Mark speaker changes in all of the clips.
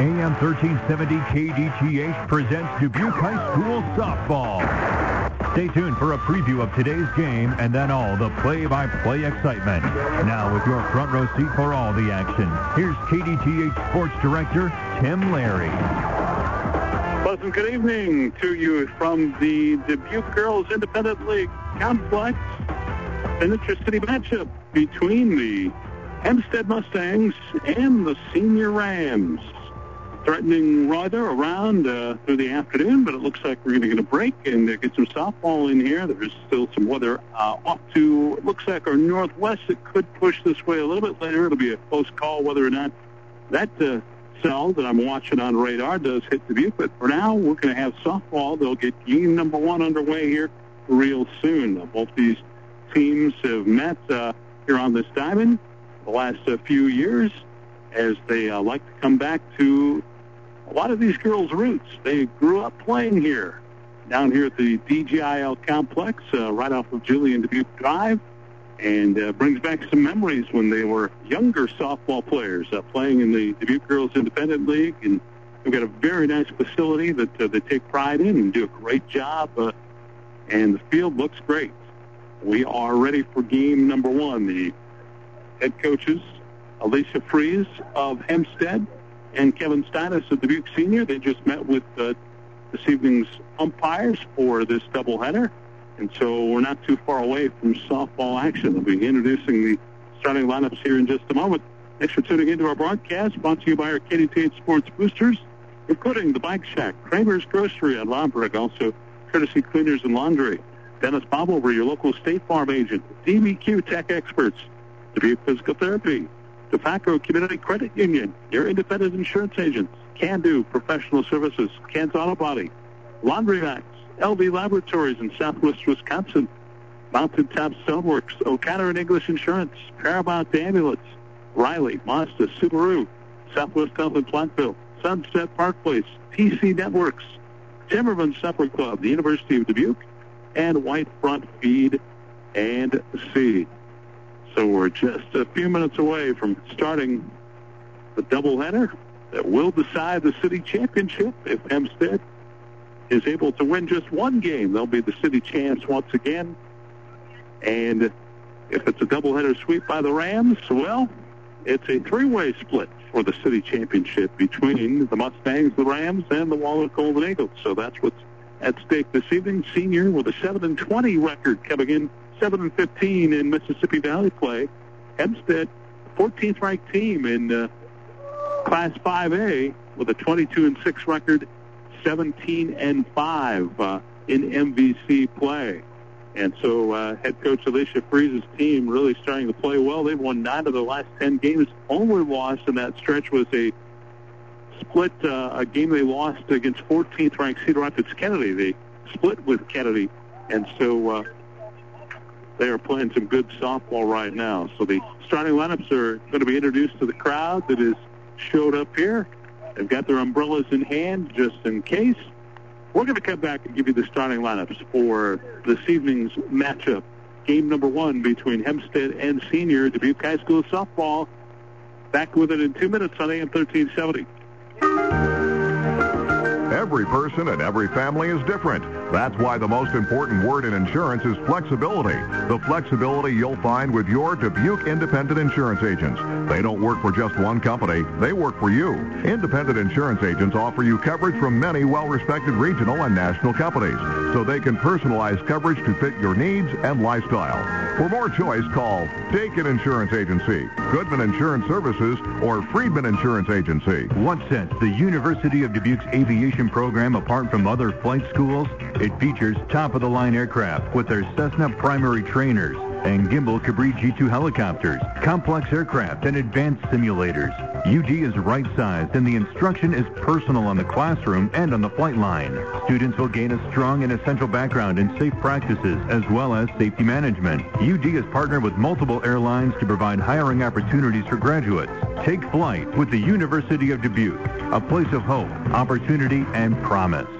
Speaker 1: AM 1370 KDTH presents Dubuque High School Softball. Stay tuned for a preview of today's game and then all the play-by-play excitement. Now with your front row seat for all the action, here's KDTH Sports Director Tim Larry.
Speaker 2: Pleasant good evening to you from the Dubuque Girls Independent League Complex. An interesting matchup between the Hempstead Mustangs and the Senior Rams. Threatening weather around uh, through the afternoon, but it looks like we're going to get a break and uh, get some softball in here. There's still some weather uh, off to, looks like our northwest. It could push this way a little bit later. It'll be a close call whether or not that uh, cell that I'm watching on radar does hit Dubuque. But for now, we're going to have softball. They'll get game number one underway here real soon. both these teams have met uh, here on this diamond the last uh, few years as they uh, like to come back to a lot of these girls' roots. They grew up playing here, down here at the DGIL complex, uh, right off of Julian Dubuque Drive, and uh, brings back some memories when they were younger softball players uh, playing in the Dubuque Girls Independent League. And we've got a very nice facility that uh, they take pride in and do a great job. Uh, and the field looks great. We are ready for game number one. The head coaches, Alicia Fries of Hempstead and Kevin Steinis of Dubuque Senior. They just met with uh, this evening's umpires for this doubleheader. And so we're not too far away from softball action. They'll be introducing the starting lineups here in just a moment. Thanks for tuning into our broadcast, brought to you by our KDTH Sports Boosters, including the Bike Shack, Kramer's Grocery on Lombard, also Courtesy Cleaners and Laundry. Dennis Baumhover, your local State Farm agent. DBQ Tech Experts, Dubuque Physical Therapy, Dupaco Community Credit Union, your independent insurance agents, Can Do Professional Services, Can's Auto Body, Laundromax, LV Laboratories in Southwest Wisconsin, Mountain Top Stoneworks, O'Connor and English Insurance, Paramount Ambulance, Riley, Mazda, Subaru, Southwest Health in Platteville, Sunset Park Place, TC Networks, Timmerman Supper Club, the University of Dubuque, and White Front Feed and Seed. So we're just a few minutes away from starting the doubleheader that will decide the city championship. If Hempstead is able to win just one game, they'll be the city champs once again. And if it's a doubleheader sweep by the Rams, well, it's a three-way split for the city championship between the Mustangs, the Rams, and the Wahlert Golden Eagles. So that's what's at stake this evening. Senior with a 7 and 20 record coming in 7 and 15 in Mississippi Valley play. Hempstead, 14th ranked team in uh, Class 5A with a 22 and 6 record, 17 and 5 uh, in MVC play. And so uh, head coach Alicia Fries's team really starting to play well. They've won nine of the last 10 games. Only loss in that stretch was a split, uh, a game they lost against 14th ranked Cedar Rapids Kennedy. They split with Kennedy. And so uh, they are playing some good softball right now. So the starting lineups are going to be introduced to the crowd that has showed up here. They've got their umbrellas in hand just in case. We're going to come back and give you the starting lineups for this evening's matchup. Game number one between Hempstead and Senior Dubuque High School softball. Back with it in two minutes on AM 1370.
Speaker 3: Every person and every family is different. That's why the most important word in insurance is flexibility. The flexibility you'll find with your Dubuque Independent Insurance Agents. They don't work for just one company. They work for you. Independent insurance agents offer you coverage from many well-respected regional and national companies, so they can personalize coverage to fit your needs and lifestyle. For more choice, call Dakin Insurance Agency, Goodman Insurance Services, or Friedman Insurance Agency.
Speaker 1: What sets the University of Dubuque's aviation program apart from other flight schools? It features top-of-the-line aircraft with their Cessna primary trainers and Guimbal Cabri G2 helicopters, complex aircraft, and advanced simulators. UD is right-sized and the instruction is personal on the classroom and on the flight line. Students will gain a strong and essential background in safe practices as well as safety management. UD is partnered with multiple airlines to provide hiring opportunities for graduates. Take flight with the University of Dubuque, a place of hope, opportunity, and promise.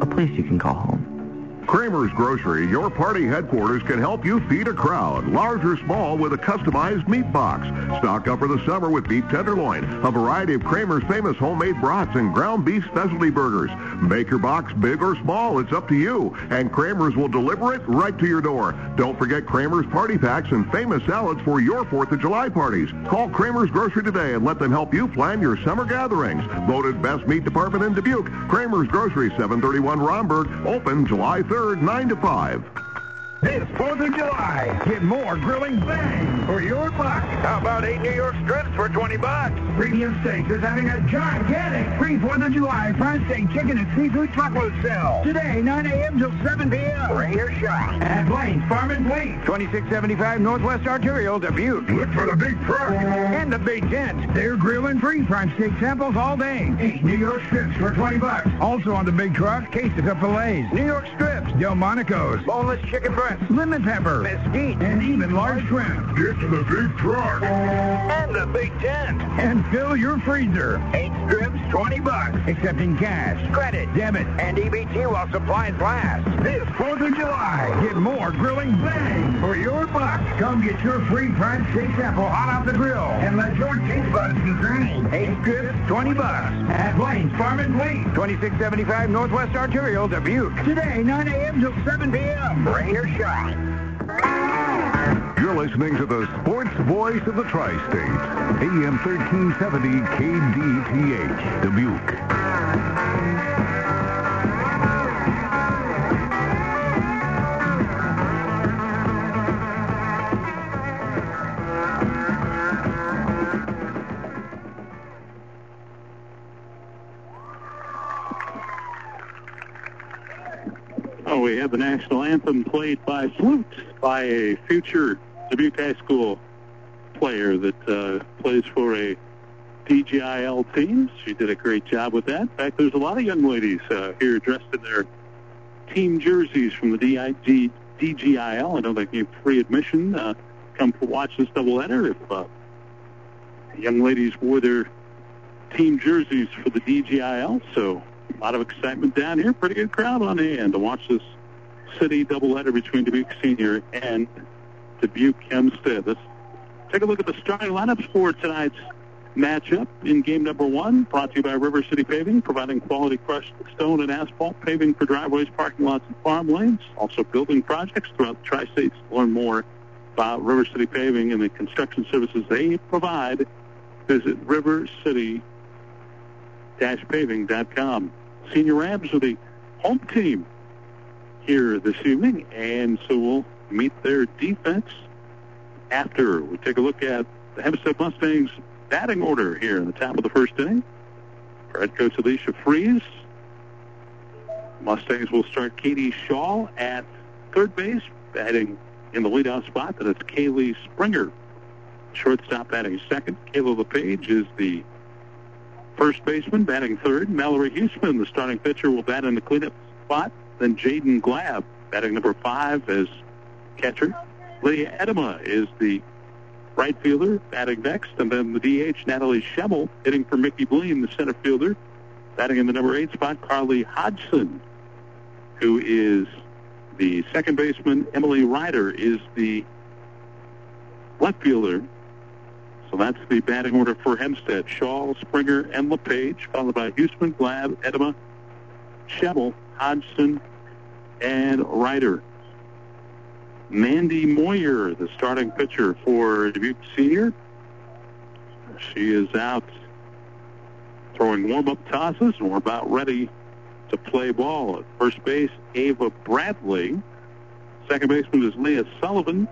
Speaker 4: a place you can call home.
Speaker 3: Kramer's Grocery, your party headquarters, can help you feed a crowd, large or small, with a customized meat box. Stock up for the summer with beef tenderloin, a variety of Kramer's famous homemade brats, and ground beef specialty burgers. Make your box big or small, it's up to you. And Kramer's will deliver it right to your door. Don't forget Kramer's party packs and famous salads for your 4th of July parties. Call Kramer's Grocery today and let them help you plan your summer gatherings. Voted best meat department in Dubuque. Kramer's Grocery, 731 Romberg, open July 3rd. 3rd, 9 to 5.
Speaker 5: This 4th of July, get more grilling bang for your buck.
Speaker 6: How about eight New York strips for 20 bucks?
Speaker 5: Premium Steaks is having a gigantic free 4th of July fried steak chicken and seafood truckload sale. Today, 9 a.m. till 7 p.m.
Speaker 6: Bring your shot.
Speaker 5: At Blaine's Farm and Fleet.
Speaker 6: 2675 Northwest Arterial, Dubuque.
Speaker 5: Look for the big truck.
Speaker 6: And the big tent.
Speaker 5: They're grilling free fried steak samples all day. Eight New York strips for 20 bucks. Also on the big truck, cases of fillets.
Speaker 6: New York strips.
Speaker 5: Delmonico's.
Speaker 6: Boneless chicken breast.
Speaker 5: Lemon pepper.
Speaker 6: Mesquite.
Speaker 5: And even large shrimp.
Speaker 7: Get to the big truck.
Speaker 6: And the big tent.
Speaker 5: And fill your freezer.
Speaker 6: Eight strips, 20 bucks.
Speaker 5: Accepting cash,
Speaker 6: Credit.
Speaker 5: debit,
Speaker 6: And EBT while supplies last.
Speaker 5: This 4th of July, get more grilling bang for your buck. Come get your free fried steak sample hot off the grill and let your taste buds design. Eight strips, 20 bucks at Blaine's Farm and Fleet.
Speaker 6: 2675 Northwest Arterial, Dubuque.
Speaker 5: Today, 9 a.m. till 7 p.m.
Speaker 6: Bring your shot.
Speaker 3: You're listening to the sports voice of the tri-state, AM 1370 KDTH, Dubuque.
Speaker 2: We have the national anthem played by flute by a future Dubuque High School player that uh, plays for a DGIL team. She did a great job with that. In fact, there's a lot of young ladies uh, here dressed in their team jerseys from the DIG, DGIL. I know they give free admission. Uh, come to watch this doubleheader. If young ladies wore their team jerseys for the DGIL, so a lot of excitement down here. Pretty good crowd on hand to watch this city doubleheader between Dubuque Senior and Dubuque Hempstead. Let's take a look at the starting lineups for tonight's matchup in game number one, brought to you by River City Paving, providing quality crushed stone and asphalt paving for driveways, parking lots, and farm lanes. Also building projects throughout the tri-states. Learn more about River City Paving and the construction services they provide. Visit River City paving.com. Senior Rams are the home team here this evening, and so we'll meet their defense after we take a look at the Hempstead Mustangs batting order here in the top of the first inning. For head coach Alicia Fries, Mustangs will start Katie Shaw at third base, batting in the leadoff spot. That is Kaylee Springer. Shortstop batting second. Kayla LePage is the first baseman batting third. Mallory Huseman, the starting pitcher, will bat in the cleanup spot. Then Jaden Glab batting number five as catcher. Lydia Edema is the right fielder batting next. And then the DH, Natalie Schemmel, hitting for Mickey Bleen, the center fielder. Batting in the number eight spot, Carly Hodgson, who is the second baseman. Emily Ryder is the left fielder. So that's the batting order for Hempstead. Shaw, Springer, and LePage, followed by Huseman, Glab, Edema, Schemmel, Hodgson, and Ryder. Mandy Moyer, the starting pitcher for Dubuque Senior. She is out throwing warm-up tosses, and we're about ready to play ball. At first base, Ava Bradley. Second baseman is Leah Sullivan.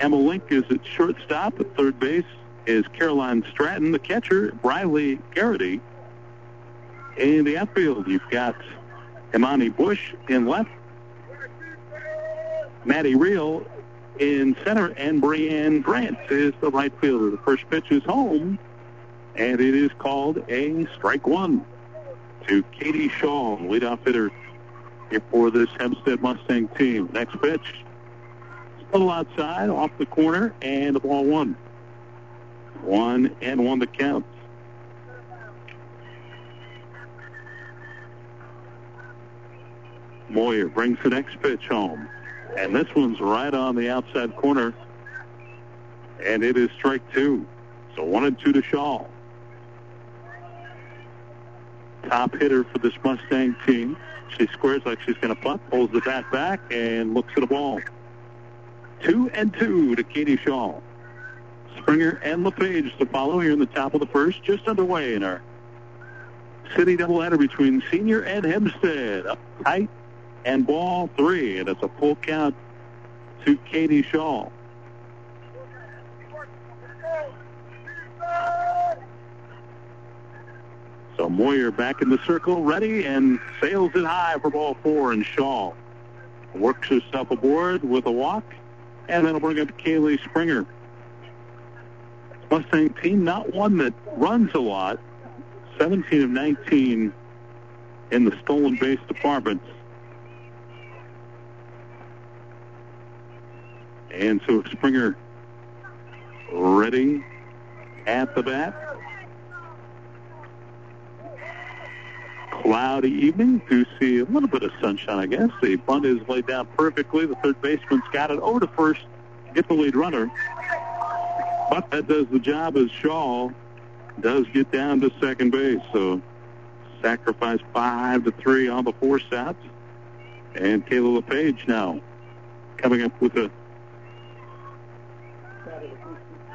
Speaker 2: Emma Link is at shortstop. At third base is Caroline Stratton. The catcher, Briley Garrity. In the outfield, you've got Imani Bush in left. Maddie Reel in center, and Brianne Grant is the right fielder. The first pitch is home, And it is called a strike one to Katie Shaw, leadoff hitter for this Hempstead Mustang team. Next pitch, a little outside, off the corner, and the ball one. One and one to count. Moyer brings the next pitch home. And this one's right on the outside corner. And it is strike two. So one and two to Shaw. Top hitter for this Mustang team. She squares like she's going to punt, pulls the bat back, and looks at the ball. Two and two to Katie Shaw. Springer and LePage to follow here in the top of the first, just underway in our city doubleheader between Senior and Hempstead. Up tight and ball three, and it's a full count to Katie Shaw. So Moyer back in the circle, ready, and sails it high for ball four, and Shaw works herself aboard with a walk, and that'll bring up Kaylee Springer. Mustang team, not one that runs a lot, 17 of 19 in the stolen base department. And so Springer ready at the bat. Cloudy evening. Do see a little bit of sunshine, I guess. The bunt is laid down perfectly. The third baseman's got it over to first, get the lead runner. But that does the job as Shaw does get down to second base. So sacrifice five to three on the force out. And Kayla LePage now coming up with a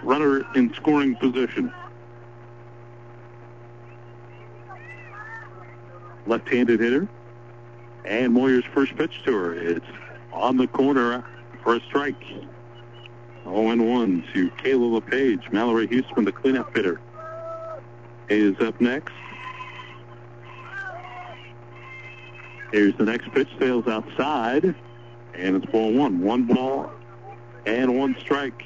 Speaker 2: runner in scoring position. Left-handed hitter. And Moyer's first pitch to her. It's on the corner for a strike. 0-1 to Kayla LePage. Mallory Huseman, the cleanup hitter, is up next. Here's the next pitch. Sails outside. And it's ball one. One ball and one strike.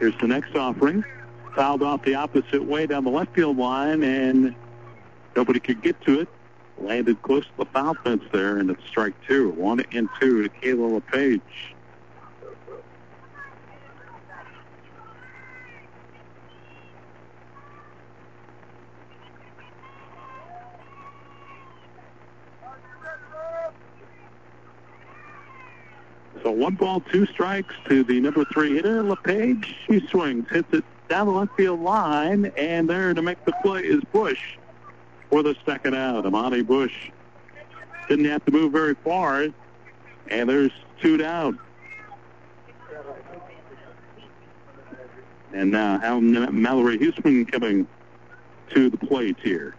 Speaker 2: Here's the next offering. Fouled off the opposite way down the left field line, and nobody could get to it. Landed close to the foul fence there, and it's strike two. One and two to Kayla LePage. So one ball, two strikes to the number three hitter, LePage. She swings, hits it down the left field line, and there to make the play is Bush for the second out. Imani Bush didn't have to move very far, and there's two down. And now Al Mallory Huseman coming to the plate here.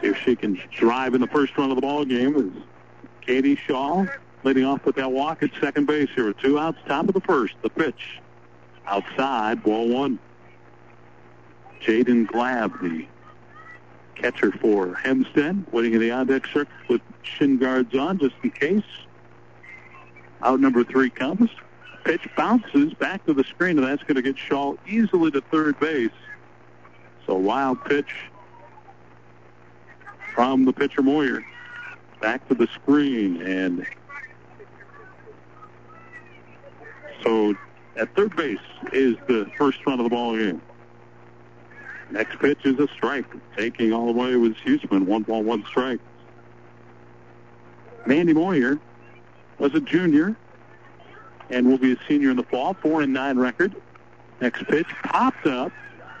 Speaker 2: See if she can drive in the first run of the ball game. Is Katie Shaw leading off with that walk at second base here. Two outs, top of the first. The pitch outside, ball one. Jaden Glab, the catcher for Hempstead, waiting in the on deck circle with shin guards on just in case. Out number three comes. Pitch bounces back to the screen, and that's going to get Shaw easily to third base. So wild pitch from the pitcher Moyer. Back to the screen, and so at third base is the first run of the ball game. Next pitch is a strike. Taking all the way was Huseman. One ball, one strike. Mandy Moyer was a junior and will be a senior in the fall. Four and nine record. Next pitch popped up.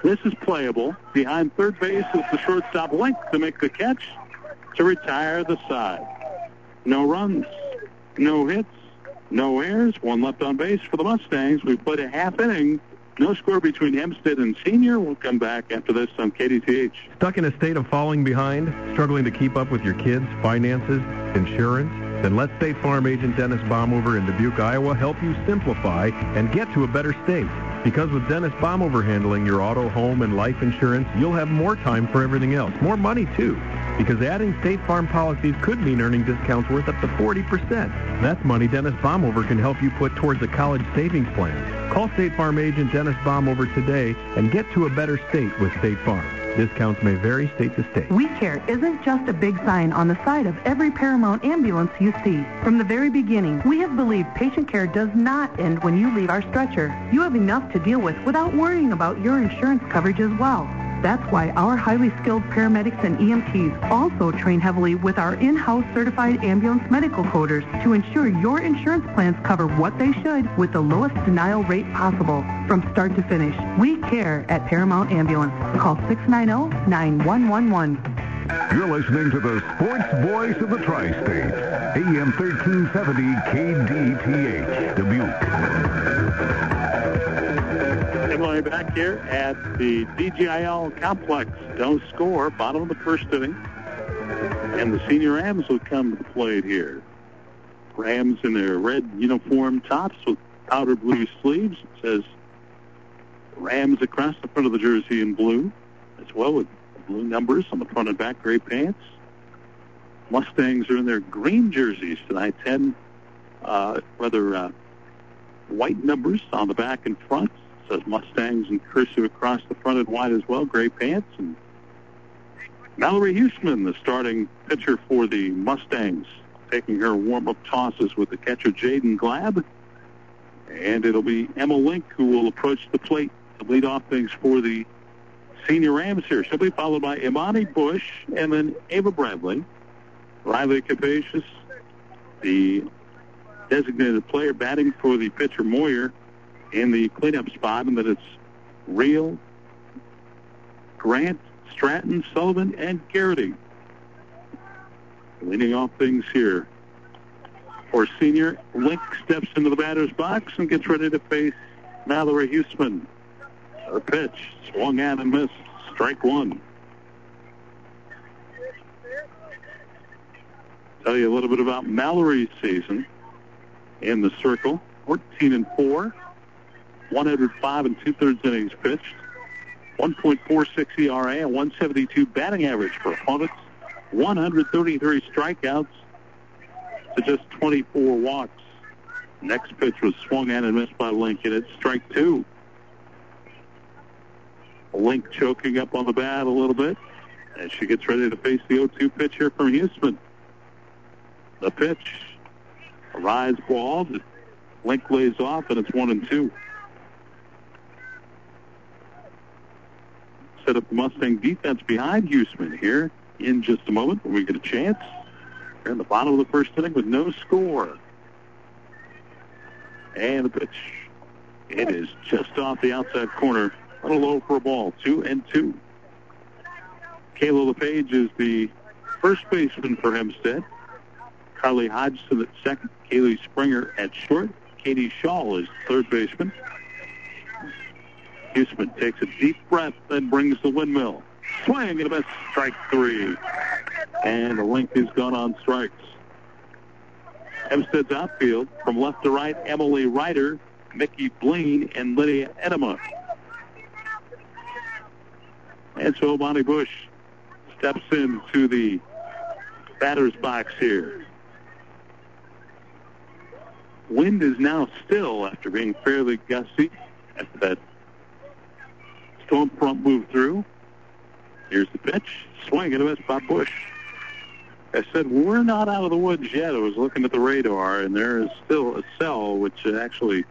Speaker 2: This is playable. Behind third base is the shortstop Link to make the catch to retire the side. No runs, no hits, no errors, one left on base for the Mustangs. We've played a half inning. No score between Hempstead and Senior. We'll come back after this on KDTH.
Speaker 7: Stuck in a state of falling behind? Struggling to keep up with your kids' finances, insurance? Then let State Farm agent Dennis Baumhover in Dubuque, Iowa help you simplify and get to a better state. Because with Dennis Baumhover handling your auto, home, and life insurance, you'll have more time for everything else. More money, too. Because adding State Farm policies could mean earning discounts worth up to 40%. That's money Dennis Baumhover can help you put towards a college savings plan. Call State Farm agent Dennis Baumhover today and get to a better state with State Farm. Discounts may vary state to state.
Speaker 8: We Care isn't just a big sign on the side of every Paramount ambulance you see. From the very beginning, we have believed patient care does not end when you leave our stretcher. You have enough to deal with without worrying about your insurance coverage as well. That's why our highly skilled paramedics and EMTs also train heavily with our in-house certified ambulance medical coders to ensure your insurance plans cover what they should with the lowest denial rate possible from start to finish. We care at Paramount Ambulance. Call 690-9111.
Speaker 3: You're listening to the sports voice of the tri-state, AM 1370 KDTH, Dubuque.
Speaker 2: Emily back here at the DGIL complex. No score, bottom of the first inning. And the senior Rams will come to plate here. Rams in their red uniform tops with powder blue sleeves. It says Rams across the front of the jersey in blue, as well with blue numbers on the front and back gray pants. Mustangs are in their green jerseys tonight. Ten uh, rather uh, white numbers on the back and front says Mustangs and cursive across the front and white as well, gray pants. And Mallory Huseman, the starting pitcher for the Mustangs, taking her warm-up tosses with the catcher Jaden Glab. And it'll be Emma Link who will approach the plate to lead off things for the senior Rams here. She'll be followed by Imani Bush and then Ava Bradley. Riley Capacious, the designated player batting for the pitcher Moyer in the cleanup spot, and that it's Real, Grant, Stratton, Sullivan, and Garrity. Leading off things here. For senior, Link steps into the batter's box and gets ready to face Mallory Huseman. Her pitch swung at and missed. Strike one. Tell you a little bit about Mallory's season in the circle. 14 and 4, 105 and two-thirds innings pitched, 1.46 ERA, and 172 batting average for opponents, 133 strikeouts to just 24 walks. Next pitch was swung at and missed by Lincoln. It's strike two. Link choking up on the bat a little bit as she gets ready to face the 0-2 pitch here from Huseman. The pitch, a rise ball. Link lays off, and it's one and two. Set up the Mustang defense behind Huseman here in just a moment when we get a chance. Here in the bottom of the first inning with no score. And the pitch. It is just off the outside corner. on A low for a ball. Two and two. Kayla LePage is the first baseman for Hempstead. Carly Hodgson at second. Kaylee Springer at short. Katie Shaw is third baseman. Huseman takes a deep breath, then brings the windmill. Swing and a miss. Strike three. And the length is gone on strikes. Hempstead's outfield from left to right, Emily Ryder, Mickey Bleen, and Lydia Edema. And so Bonnie Bush steps into the batter's box here. Wind is now still after being fairly gusty after that front moved through. Here's the pitch. Swing and a miss by Bush. I said, we're not out of the woods yet. I was looking at the radar, and there is still a cell which actually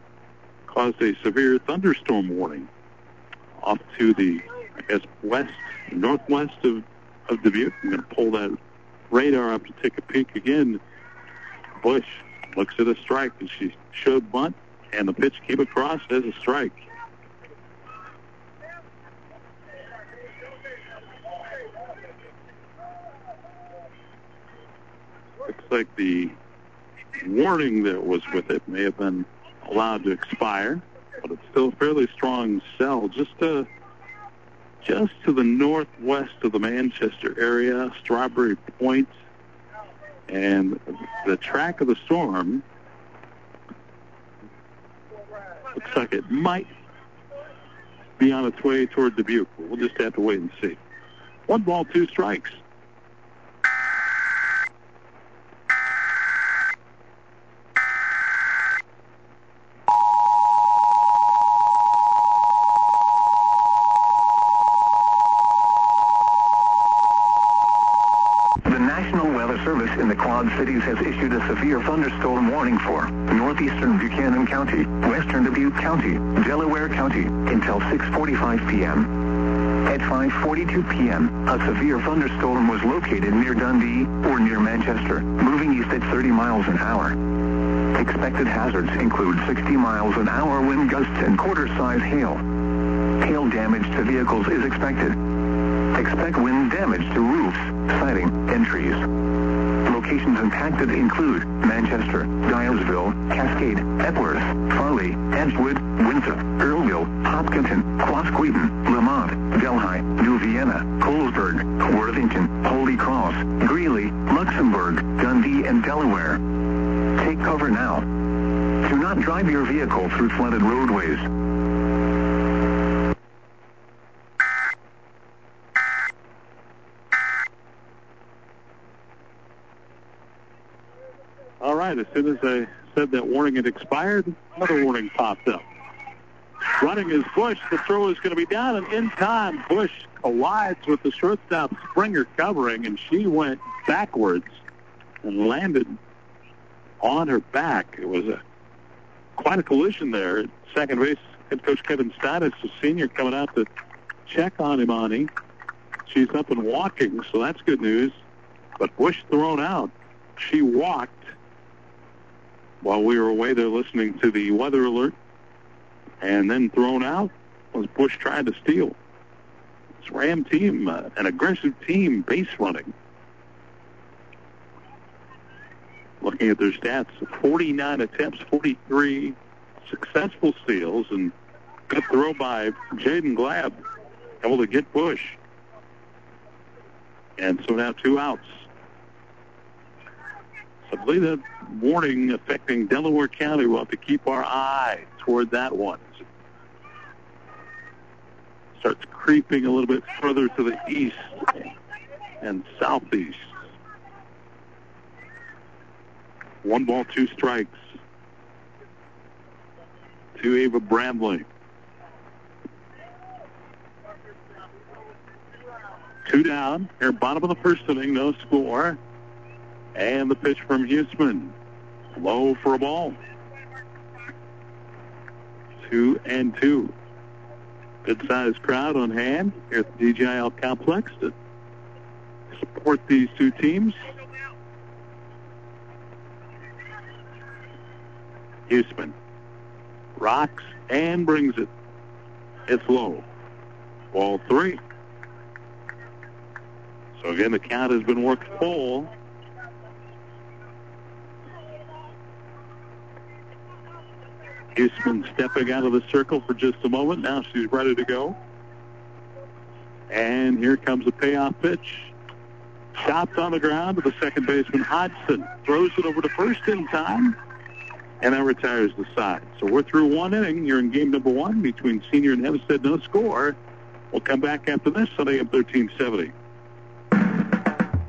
Speaker 2: caused a severe thunderstorm warning off to the, I guess, west, northwest of, of Dubuque. I'm going to pull that radar up to take a peek again. Bush looks at a strike, and she showed bunt, and the pitch came across as a strike. Looks like the warning that was with it may have been allowed to expire, but it's still a fairly strong cell just to, just to the northwest of the Manchester area, Strawberry Point, and the track of the storm looks like it might be on its way toward Dubuque. We'll just have to wait and see. One ball, two strikes.
Speaker 9: severe thunderstorm warning for northeastern Buchanan County, western Dubuque County, Delaware County until 6.45 p.m. At 5.42 p.m., a severe thunderstorm was located near Dundee or near Manchester, moving east at 30 miles an hour. Expected hazards include 60 miles an hour wind gusts and quarter-size hail. Hail damage to vehicles is expected. Expect wind damage to roofs, siding, and trees. Locations impacted include Manchester, Dyersville, Cascade, Epworth, Farley, Edgewood, Windsor, Earlville, Hopkinton, Quasqueton, Lamont, Delhi, New Vienna, Colesburg, Worthington, Holy Cross, Greeley, Luxembourg, Dundee, and Delaware. Take cover now. Do not drive your vehicle through flooded roadways.
Speaker 2: All right, as soon as I said that warning had expired, another warning popped up. Running is Bush. The throw is going to be down, and in time, Bush collides with the shortstop Springer covering, and she went backwards and landed on her back. It was a quite a collision there. Second base head coach Kevin Stidis, the senior, coming out to check on Imani. She's up and walking, so that's good news. But Bush thrown out. She walked while we were away there listening to the weather alert and then thrown out was Bush tried to steal. This Ram team, uh, an aggressive team, base running. Looking at their stats, 49 attempts, 43 successful steals, and good throw by Jaden Glab, able to get Bush. And so now two outs. I believe that warning affecting Delaware County. We'll have to keep our eye toward that one. Starts creeping a little bit further to the east and southeast. One ball, two strikes to Ava Bradley. Two down. Here, bottom of the first inning, no score. And the pitch from Huseman. Low for a ball. Two and two. Good sized crowd on hand here at the DGIL complex to support these two teams. Huseman rocks and brings it. It's low. Ball three. So again, the count has been worked full. Huseman stepping out of the circle for just a moment. Now she's ready to go. And here comes a payoff pitch. Chopped on the ground to the second baseman Hodgson. Throws it over to first in time. And that retires the side. So we're through one inning. You're in game number one between Senior and Hempstead. No score. We'll come back after this on AM 1370.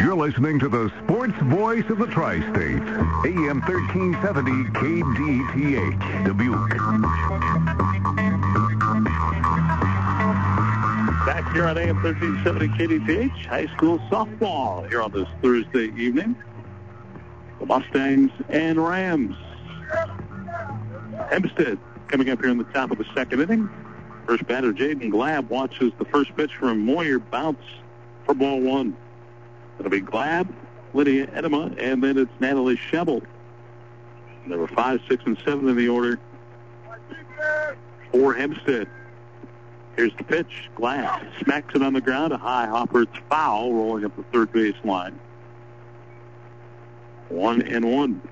Speaker 3: You're listening to the sports voice of the tri-state, AM 1370 KDTH, Dubuque.
Speaker 2: Back here on AM 1370 KDTH, high school softball here on this Thursday evening. The Mustangs and Rams. Hempstead coming up here in the top of the second inning. First batter Jaden Glab watches the first pitch from Moyer bounce for ball one. It'll be Glab, Lydia Edema, and then it's Natalie Schemmel. Number five, six, and seven in the order for Hempstead. Here's the pitch. Glab smacks it on the ground. A high hopper. It's foul, rolling up the third base line. One and one.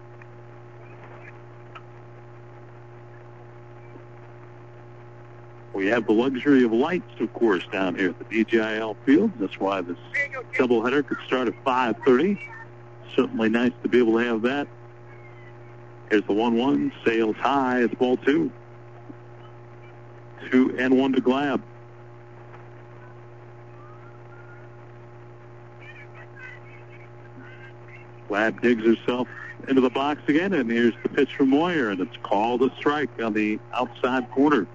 Speaker 2: We have the luxury of lights, of course, down here at the DGIL field. That's why this doubleheader could start at 5.30. Certainly nice to be able to have that. Here's the 1-1. Sails high. It's ball two. Two and one to Glab. Glab digs herself into the box again, and here's the pitch from Moyer, and it's called a strike on the outside corner.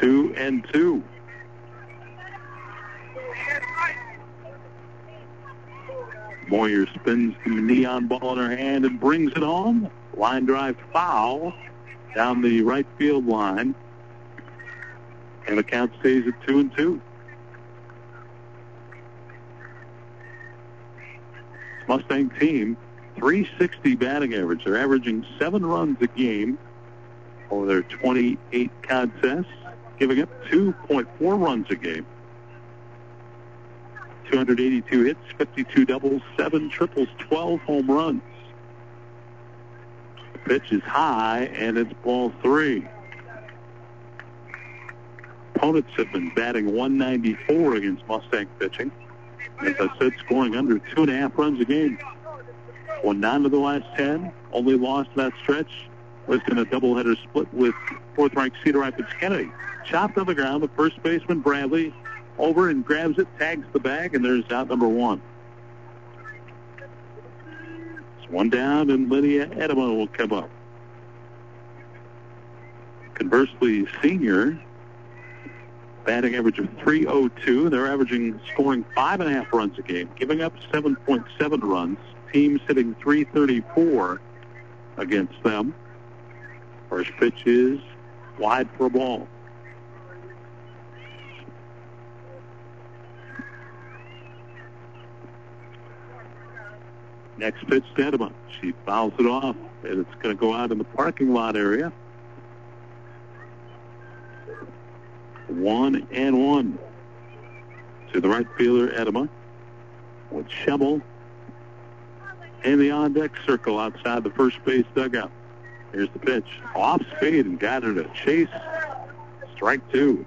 Speaker 2: Two and two. Moyer spins the neon ball in her hand and brings it on. Line drive foul down the right field line. And the count stays at two and two. Mustang team, 360 batting average. They're averaging seven runs a game over their 28 contests, giving up 2.4 runs a game. 282 hits, 52 doubles, 7 triples, 12 home runs. The pitch is high, and it's ball three. Opponents have been batting 194 against Mustang pitching. As I said, scoring under two and a half runs a game. Won nine of the last 10, only lost that stretch was in a doubleheader split with fourth-ranked Cedar Rapids Kennedy. Chopped on the ground, the first baseman Bradley over and grabs it, tags the bag, and there's out number one. It's one down, and Lydia Edema will come up. Conversely, senior, batting average of 302. They're averaging scoring five and a half runs a game, giving up 7.7 runs. Teams hitting 334 against them. First pitch is wide for a ball. Next pitch to Edema. She fouls it off, and it's going to go out in the parking lot area. One and one to the right fielder, Edema, with Schemmel in the on-deck circle outside the first base dugout. Here's the pitch. Off speed and got her to chase. Strike two.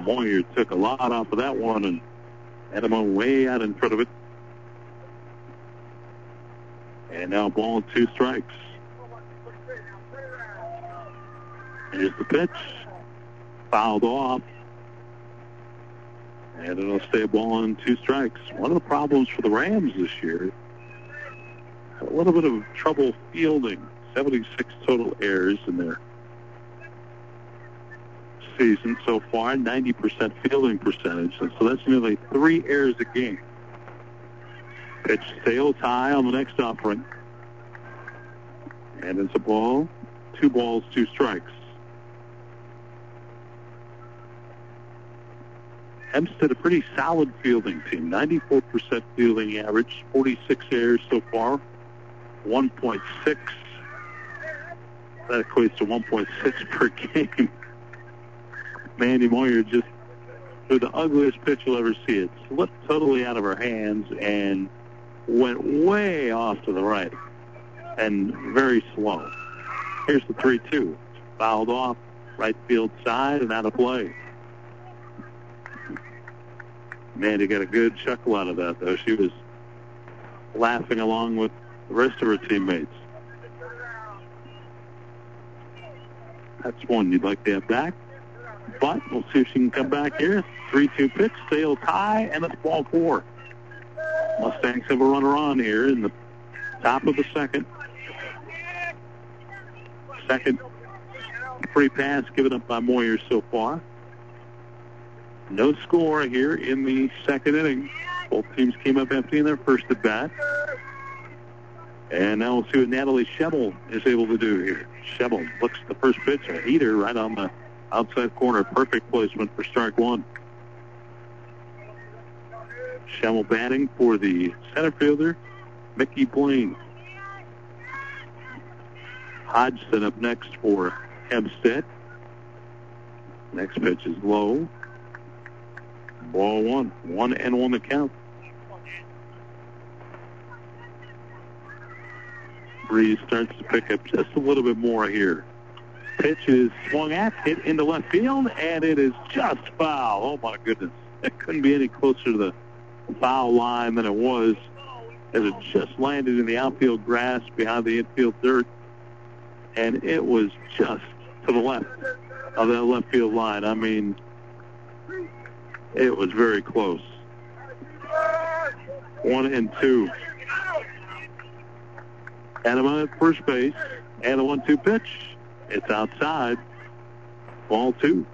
Speaker 2: Moyer took a lot off of that one, and Edema way out in front of it. And now ball two strikes. Here's the pitch. Fouled off. And it'll stay a ball on two strikes. One of the problems for the Rams this year, a little bit of trouble fielding. 76 total errors in their season so far, 90% fielding percentage. And so that's nearly three errors a game. Pitch sails high on the next offering. And it's a ball. Two balls, two strikes. Hempstead, a pretty solid fielding team. 94% fielding average, 46 errors so far, 1.6. That equates to 1.6 per game. Mandy Moyer just threw the ugliest pitch you'll ever see. It slipped totally out of her hands and went way off to the right and very slow. Here's the 3-2. Fouled off, right field side and out of play. Mandy got a good chuckle out of that, though. She was laughing along with the rest of her teammates. That's one you'd like to have back. But we'll see if she can come back here. 3-2 pitch, sails high, and it's ball four. Mustangs have a runner on here in the top of the second. Second free pass given up by Moyer so far. No score here in the second inning. Both teams came up empty in their first at bat. And now we'll see what Natalie Schemmel is able to do here. Schemmel looks the first pitch, a heater right on the outside corner. Perfect placement for strike one. Schemmel batting for the center fielder, Mickey Blaine. Hodgson up next for Hempstead. Next pitch is low. Ball one. One and one to count. Breeze starts to pick up just a little bit more here. Pitch is swung at, hit into left field, and it is just foul. Oh my goodness. It couldn't be any closer to the foul line than it was as it just landed in the outfield grass behind the infield dirt. And it was just to the left of that left field line. I mean, it was very close. One and two. Imani at first base. And a one-two pitch. It's outside. Ball two.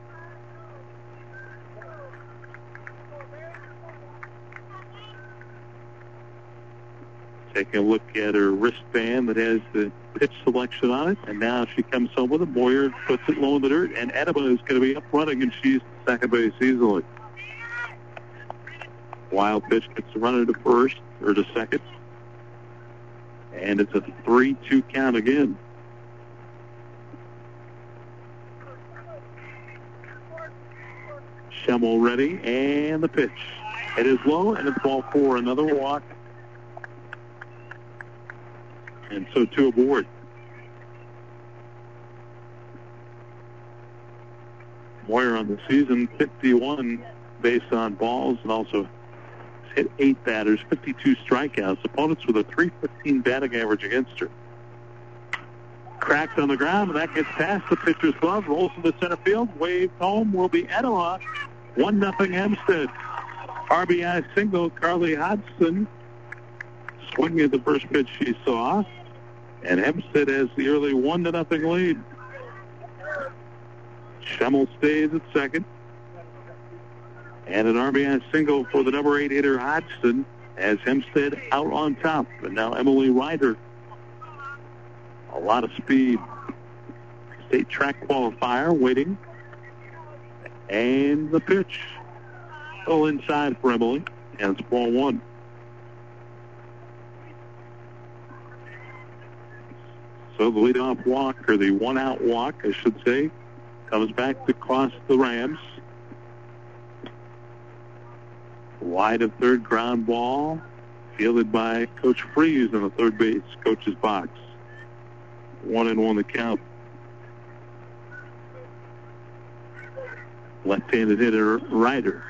Speaker 2: Taking a look at her wristband that has the pitch selection on it, and now she comes home with it. Moyer puts it low in the dirt, and Imani is going to be up running, and she's second base easily. Wild pitch gets the runner to first, or to second. And it's a 3-2 count again. Schemmel ready, and the pitch. It is low, and it's ball four. Another walk. And so two aboard. Moyer on the season, 51 based on balls, and also hit eight batters, 52 strikeouts. Opponents with a 315 batting average against her. Cracked on the ground, and that gets past the pitcher's glove, rolls into center field, waved home, will be Etowah. 1 nothing Hempstead. RBI single, Carly Hodgson swinging at the first pitch she saw. And Hempstead has the early 1 to nothing lead. Schemmel stays at second. And an RBI single for the number eight hitter Hodgson as Hempstead out on top. And now Emily Ryder. A lot of speed. State track qualifier waiting. And the pitch. Still inside for Emily. And it's ball one. So the leadoff walk, or the one-out walk, I should say, comes back to cost the Rams. Wide of third ground ball, fielded by Coach Freeze in the third base coach's box. One and one the count. Left-handed hitter Ryder.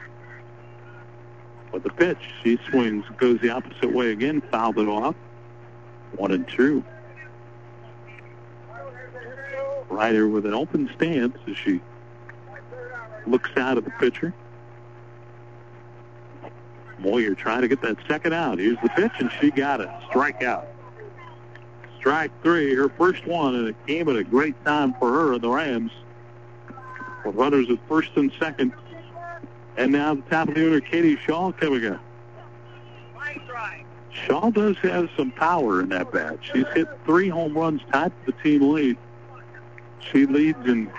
Speaker 2: With the pitch, she swings, goes the opposite way again, fouled it off. One and two. Ryder with an open stance as she looks out at the pitcher. Moyer trying to get that second out. Here's the pitch, and she got it. Strike out. Strike three, her first one, and it came at a great time for her and the Rams. With runners at first and second. And now the top of the order, Katie Shaw coming up. Shaw does have some power in that bat. She's hit three home runs, tied the team lead. She leads in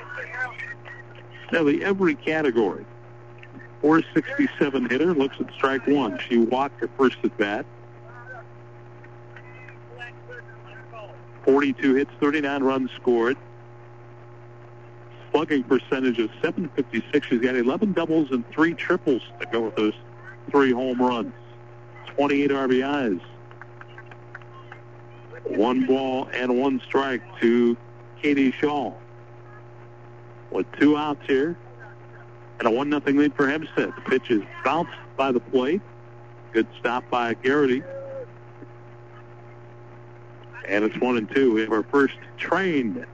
Speaker 2: nearly every category. 467 hitter, looks at strike one. She walked her first at bat. 42 hits, 39 runs scored. Slugging percentage of 756. She's got 11 doubles and three triples to go with those three home runs. 28 RBIs. One ball and one strike to Katie Shaw. With two outs here and a one nothing lead for Hempstead. The pitch is bounced by the plate. Good stop by Garrity. And it's one and two. We have our first train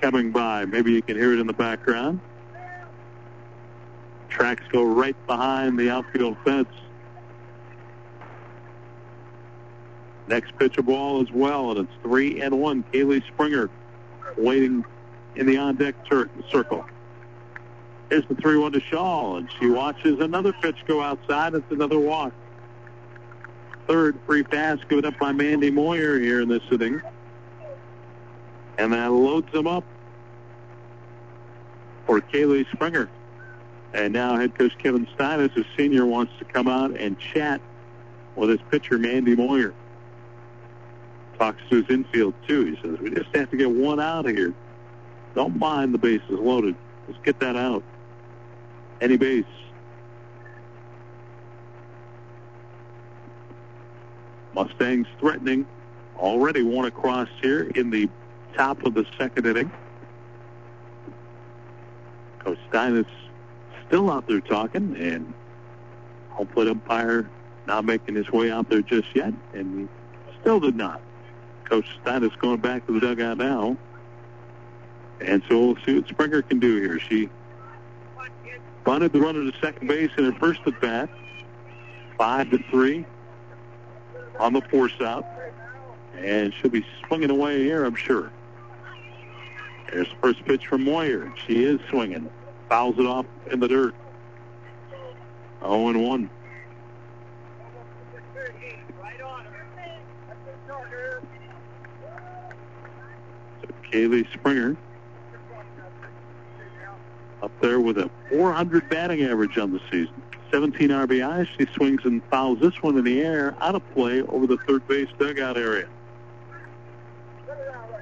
Speaker 2: coming by. Maybe you can hear it in the background. Tracks go right behind the outfield fence. Next pitch of ball as well, and it's three and one. Kaylee Springer waiting in the on-deck circle. Here's the 3-1 to Shaw, and she watches another pitch go outside. It's another walk. Third free pass given up by Mandy Moyer here in this inning. And that loads them up for Kaylee Springer. And now head coach Kevin Steinitz, a senior, wants to come out and chat with his pitcher, Mandy Moyer. talks to his infield too. He says, we just have to get one out of here. Don't mind the bases loaded. Let's get that out. Any base. Mustangs threatening. Already one across here in the top of the second inning. Coach Stein is still out there talking, and hopefully umpire not making his way out there just yet, and he still did not. Coach Stein is going back to the dugout now. And so we'll see what Springer can do here. She bunted the runner to second base in her first at bat. Five to three on the force out. And she'll be swinging away here, I'm sure. There's the first pitch from Moyer. She is swinging. Fouls it off in the dirt. 0 and 1. So Kaylee Springer up there with a 400 batting average on the season. 17 RBIs. She swings and fouls this one in the air out of play over the third base dugout area.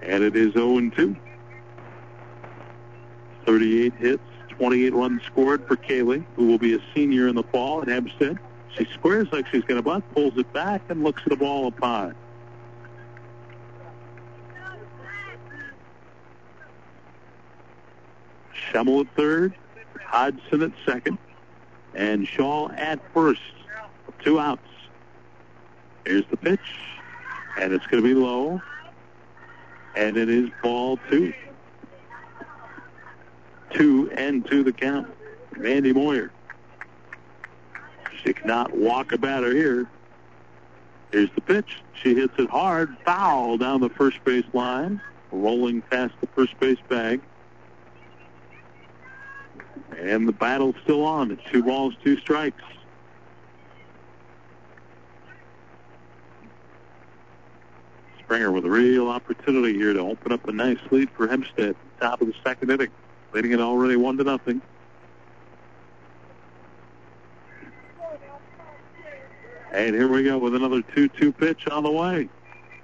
Speaker 2: And it is 0-2. 38 hits, 28 runs scored for Kaylee, who will be a senior in the fall at Hempstead. She squares like she's going to bunt, pulls it back, and looks at the ball up high. Schemmel at third, Hodgson at second, and Shaw at first. Two outs. Here's the pitch, and it's going to be low, and it is ball two. Two and two the count. Mandy Moyer. She cannot walk a batter here. Here's the pitch. She hits it hard, foul down the first base line, rolling past the first base bag. And the battle's still on. It's two balls, two strikes. Springer with a real opportunity here to open up a nice lead for Hempstead. At the top of the second inning, leading it already one to nothing. And here we go with another 2-2 pitch on the way.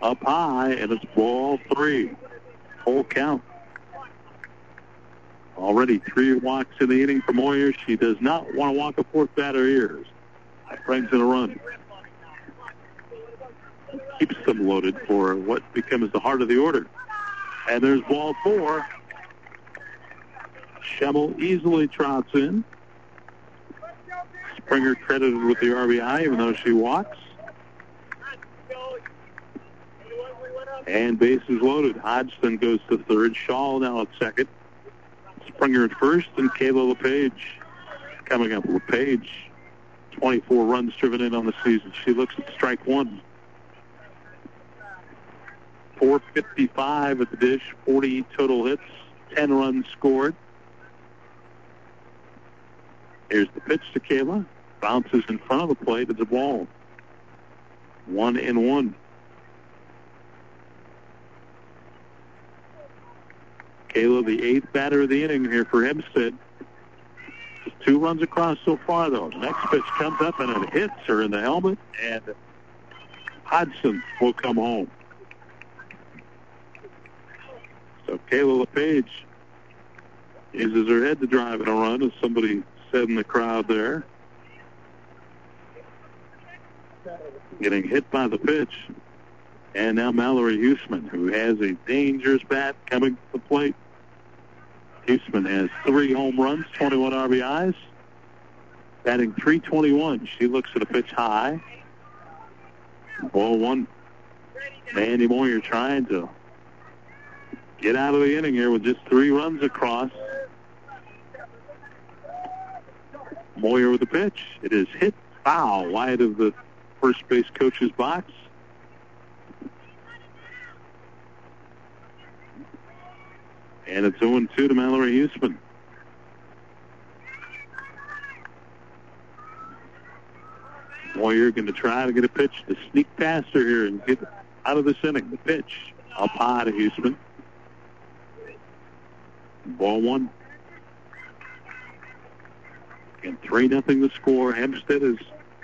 Speaker 2: Up high, and it's ball three. Full count. Already three walks in the inning for Moyer. She does not want to walk a fourth batter here. Brings in a run. Keeps them loaded for what becomes the heart of the order. And there's ball four. Schemmel easily trots in. Springer credited with the RBI, even though she walks. And bases loaded. Hodgson goes to third. Shaw now at second. Springer at first, and Kayla LePage coming up. LePage, 24 runs driven in on the season. She looks at strike one. 455 at the dish, 40 total hits, 10 runs scored. Here's the pitch to Kayla. Bounces in front of the plate at a ball. One and one. Kayla, the eighth batter of the inning here for Hempstead. Two runs across so far, though. Next pitch comes up and it hits her in the helmet, and Hodgson will come home. So Kayla LePage uses her head to drive in a run, as somebody said in the crowd there. Getting hit by the pitch. And now Mallory Huseman, who has a dangerous bat coming to the plate. Huseman has three home runs, 21 RBIs. Batting 321. She looks at a pitch high. Ball one. Mandy Moyer trying to get out of the inning here with just three runs across. Moyer with the pitch. It is hit foul wide of the first base coach's box. And it's 0-2 to Mallory Huseman. Moyer going to try to get a pitch to sneak past her here and get out of this inning. The pitch up high to Huseman. Ball one. And 3 nothing the score. Hempstead is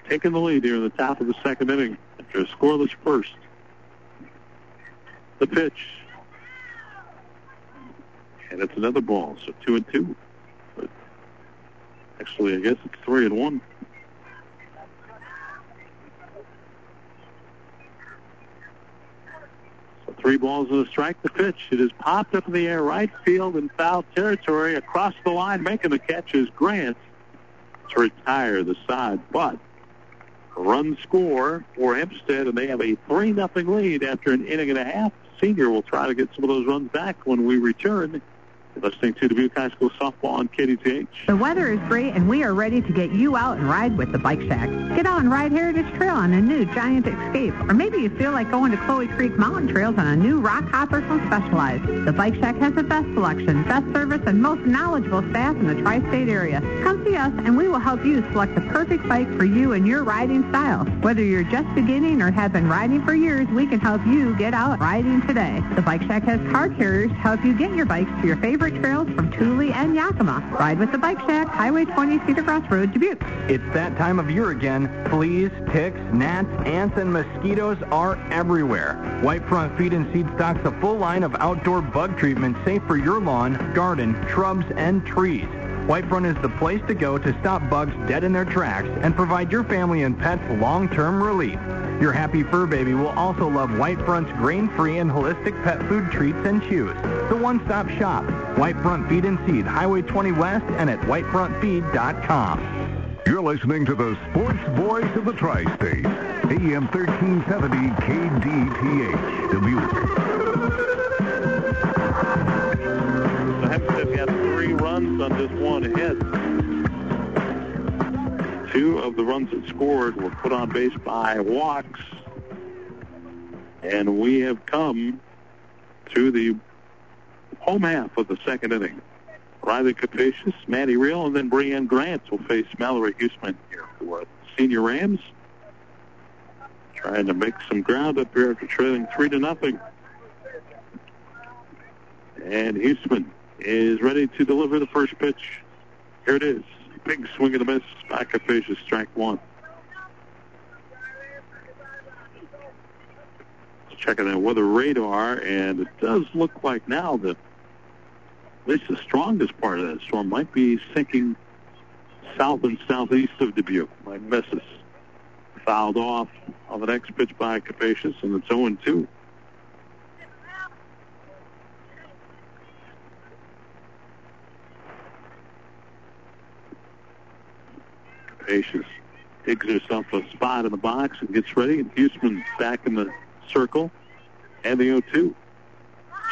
Speaker 2: taking the lead here in the top of the second inning after a scoreless first. The pitch. And it's another ball, so two and two. But actually, I guess it's three and one. So three balls and a strike. The pitch. It is popped up in the air, right field in foul territory. Across the line, making the catch is Grant to retire the side, but run score for Hempstead, and they have a 3 nothing lead after an inning and a half. Senior will try to get some of those runs back when we return listening to Dubuque High School softball on KDTH.
Speaker 10: The weather is great, and we are ready to get you out and ride with the Bike Shack. Get out and ride Heritage Trail on a new Giant Escape, or maybe you feel like going to Chloe Creek Mountain Trails on a new Rock Hopper from Specialized. The Bike Shack has the best selection, best service, and most knowledgeable staff in the tri-state area. Come see us, and we will help you select the perfect bike for you and your riding style. Whether you're just beginning or have been riding for years, we can help you get out riding today. The Bike Shack has car carriers to help you get your bikes to your favorite trails from Thule and Yakima. Ride with the Bike Shack, Highway 20, Cedar Cross Road, Dubuque.
Speaker 11: It's that time of year again. Fleas, ticks, gnats, ants, and mosquitoes are everywhere. White Front Feed and Seed stocks a full line of outdoor bug treatment safe for your lawn, garden, shrubs, and trees. Whitefront is the place to go to stop bugs dead in their tracks and provide your family and pets long-term relief. Your happy fur baby will also love Whitefront's grain-free and holistic pet food treats and chews. The one-stop shop, Whitefront Feed and Seed, Highway 20 West and at whitefrontfeed.com.
Speaker 3: You're listening to the sports voice of the tri-state, AM 1370 KDTH, Dubuque.
Speaker 2: Runs on this one hit. Two of the runs that scored were put on base by walks. And we have come to the home half of the second inning. Riley Capacious, Maddie Real, and then Brienne Grant will face Mallory Huseman here for the senior Rams. Trying to make some ground up here after trailing three to nothing. And Huseman is ready to deliver the first pitch. Here it is. Big swing of the miss by is strike one. Checking that weather radar, and it does look like now that at least the strongest part of that storm might be sinking south and southeast of Dubuque. My misses fouled off on the next pitch by Capacious, and it's 0-2. Capacious digs herself a spot in the box and gets ready, and Huseman back in the circle, and the 0-2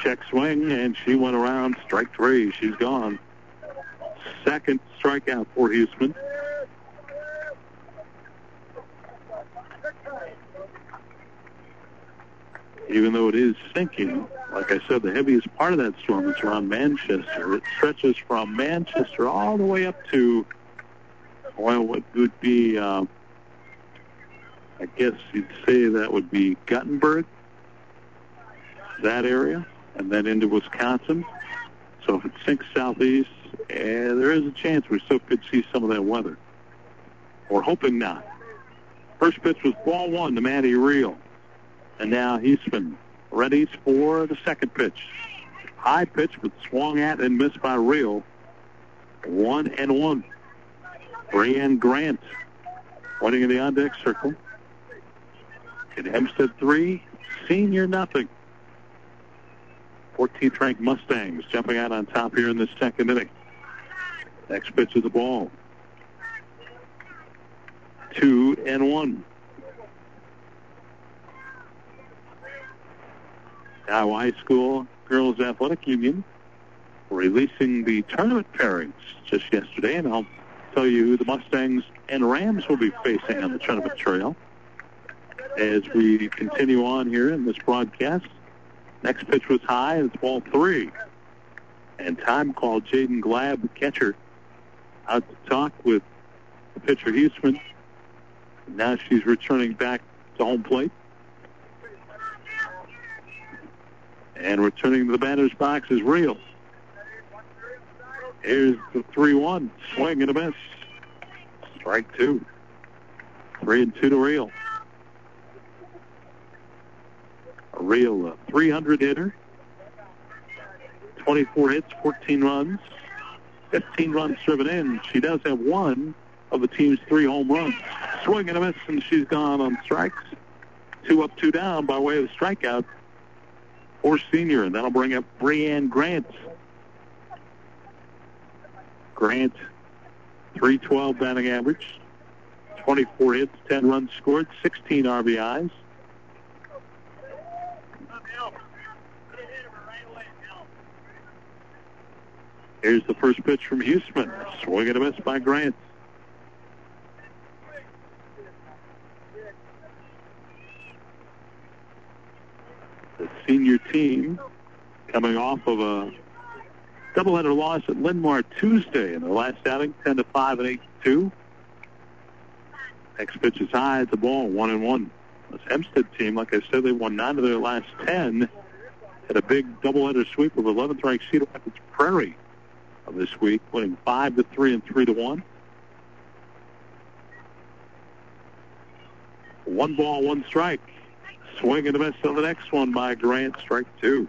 Speaker 2: check swing, and she went around strike three. She's gone. Second strikeout for Huseman. Even though it is sinking, like I said, the heaviest part of that storm is around Manchester. It stretches from Manchester all the way up to, well, what would be, uh, I guess you'd say that would be Guttenberg, that area and then into Wisconsin. So if it sinks southeast, eh, there is a chance we still could see some of that weather. We're hoping not. First pitch was ball one to Matty Reel. And now Huseman ready for the second pitch. High pitch, but swung at and missed by Reel. One and one. Brienne Grant waiting in the on-deck circle. In Hempstead three, senior nothing. 14th ranked Mustangs jumping out on top here in the second inning. Next pitch of the ball. Two and one. Iowa High School Girls Athletic Union releasing the tournament pairings just yesterday, and I'll tell you who the Mustangs and Rams will be facing on the tournament trail as we continue on here in this broadcast. Next pitch was high, and it's ball three. And time called Jaden Glab, the catcher, out to talk with the pitcher Huseman. Now she's returning back to home plate. And returning to the batter's box is Real. Here's the 3-1. Swing and a miss. Strike two. Three and two to Real. a real uh, 300 hitter. 24 hits, 14 runs, 15 runs driven in. She does have one of the team's three home runs. Swing and a miss, and she's gone on strikes. Two up, two down by way of strikeout for senior, and that'll bring up Brianne Grant. Grant, 312 batting average, 24 hits, 10 runs scored, 16 RBIs. Here's the first pitch from Huseman. Swing and a miss by Grant. The senior team coming off of a doubleheader loss at Linn-Mar Tuesday in the last outing, 10 to 5 and 8 to 2. Next pitch is high at the ball, 1 and 1. This Hempstead team, like I said, they won 9 of their last 10. Had a big doubleheader sweep of 11th ranked Cedar Rapids Prairie of this week, winning 5 to 3 and 3 to 1. One ball, one strike. Swing and a miss on the next one by Grant, strike two.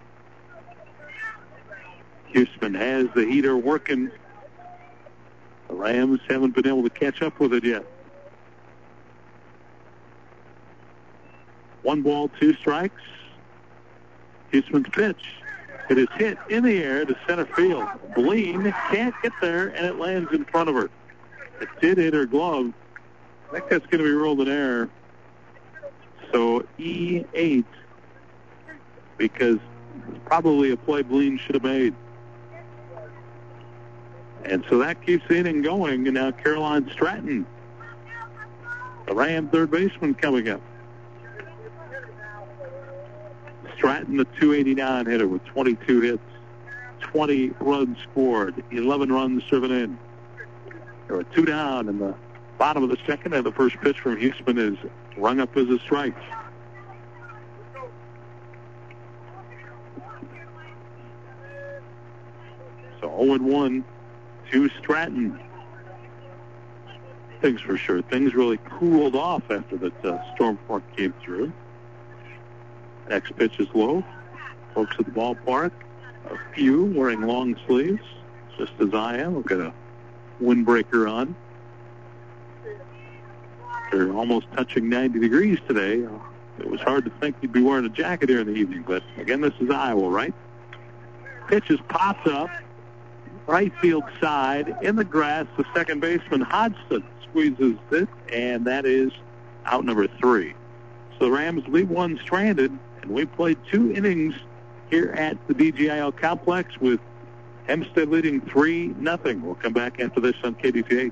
Speaker 2: Huseman has the heater working. The Rams haven't been able to catch up with it yet. One ball, two strikes. Huseman's pitch. It is hit in the air to center field. Bleen can't get there, and it lands in front of her. It did hit her glove. I think that's going to be ruled an error. So E8, because it's probably a play Bleen should have made. And so that keeps the inning going. And now Caroline Stratton, the Ram third baseman, coming up. Stratton, the 289 hitter with 22 hits, 20 runs scored, 11 runs driven in. There were two down in the bottom of the second, and the first pitch from Huseman is rung up as a strike. So 0-1 to Stratton. Things for sure. Things really cooled off after that uh, storm front came through. Next pitch is low. Folks at the ballpark, a few wearing long sleeves, just as I am. I've got a windbreaker on. They're almost touching 90 degrees today. It was hard to think you'd be wearing a jacket here in the evening, but again, this is Iowa, right? Pitch is popped up, right field side, in the grass. The second baseman, Hodgson, squeezes it, and that is out number three. So the Rams leave one stranded, and we played two innings here at the DGIL complex with Hempstead leading 3 nothing. We'll come back after this on KDTH.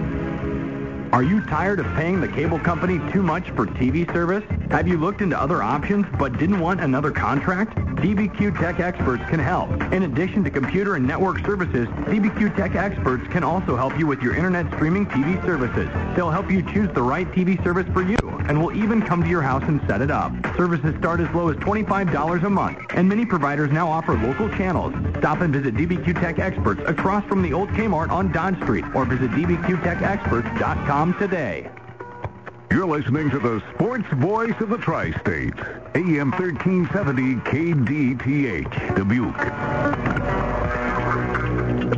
Speaker 11: Are you tired of paying the cable company too much for TV service? Have you looked into other options but didn't want another contract? DBQ Tech Experts can help. In addition to computer and network services, DBQ Tech Experts can also help you with your internet streaming TV services. They'll help you choose the right TV service for you and will even come to your house and set it up. Services start as low as $25 a month, and many providers now offer local channels. Stop and visit DBQ Tech Experts across from the old Kmart on Dodge Street or visit dbqtechexperts.com today.
Speaker 12: You're listening to the sports voice of the tri-state, AM 1370 KDTH, Dubuque.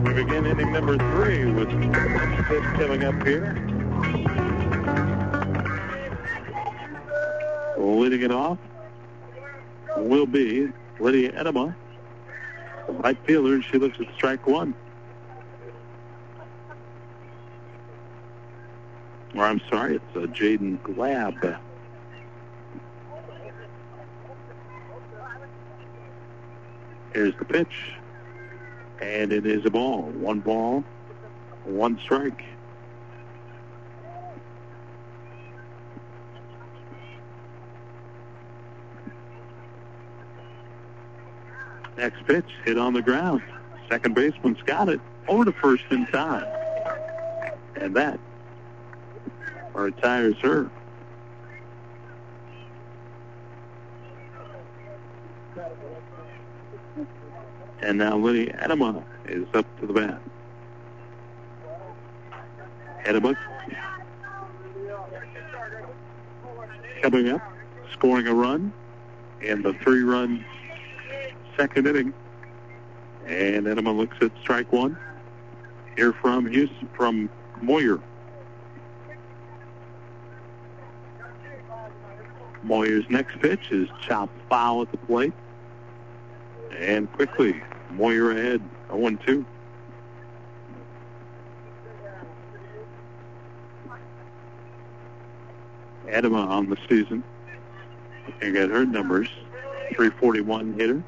Speaker 2: We begin inning number three with coming up here. Leading it off will be Lydia Imani. right fielder. She looks at strike one. or I'm sorry, it's uh, Jaden Glab. Here's the pitch, and it is a ball. One ball, one strike. Next pitch, hit on the ground. Second baseman's got it. Over to first in time. And that retires her. And now Lenny Imani is up to the bat. Imani coming up, scoring a run in the three-run second inning. And Imani looks at strike one. Here from Houston, from Moyer. Moyer's next pitch is chopped foul at the plate. And quickly, Moyer ahead, 0-2. Imani on the season. Looking at her numbers, 341 hitter.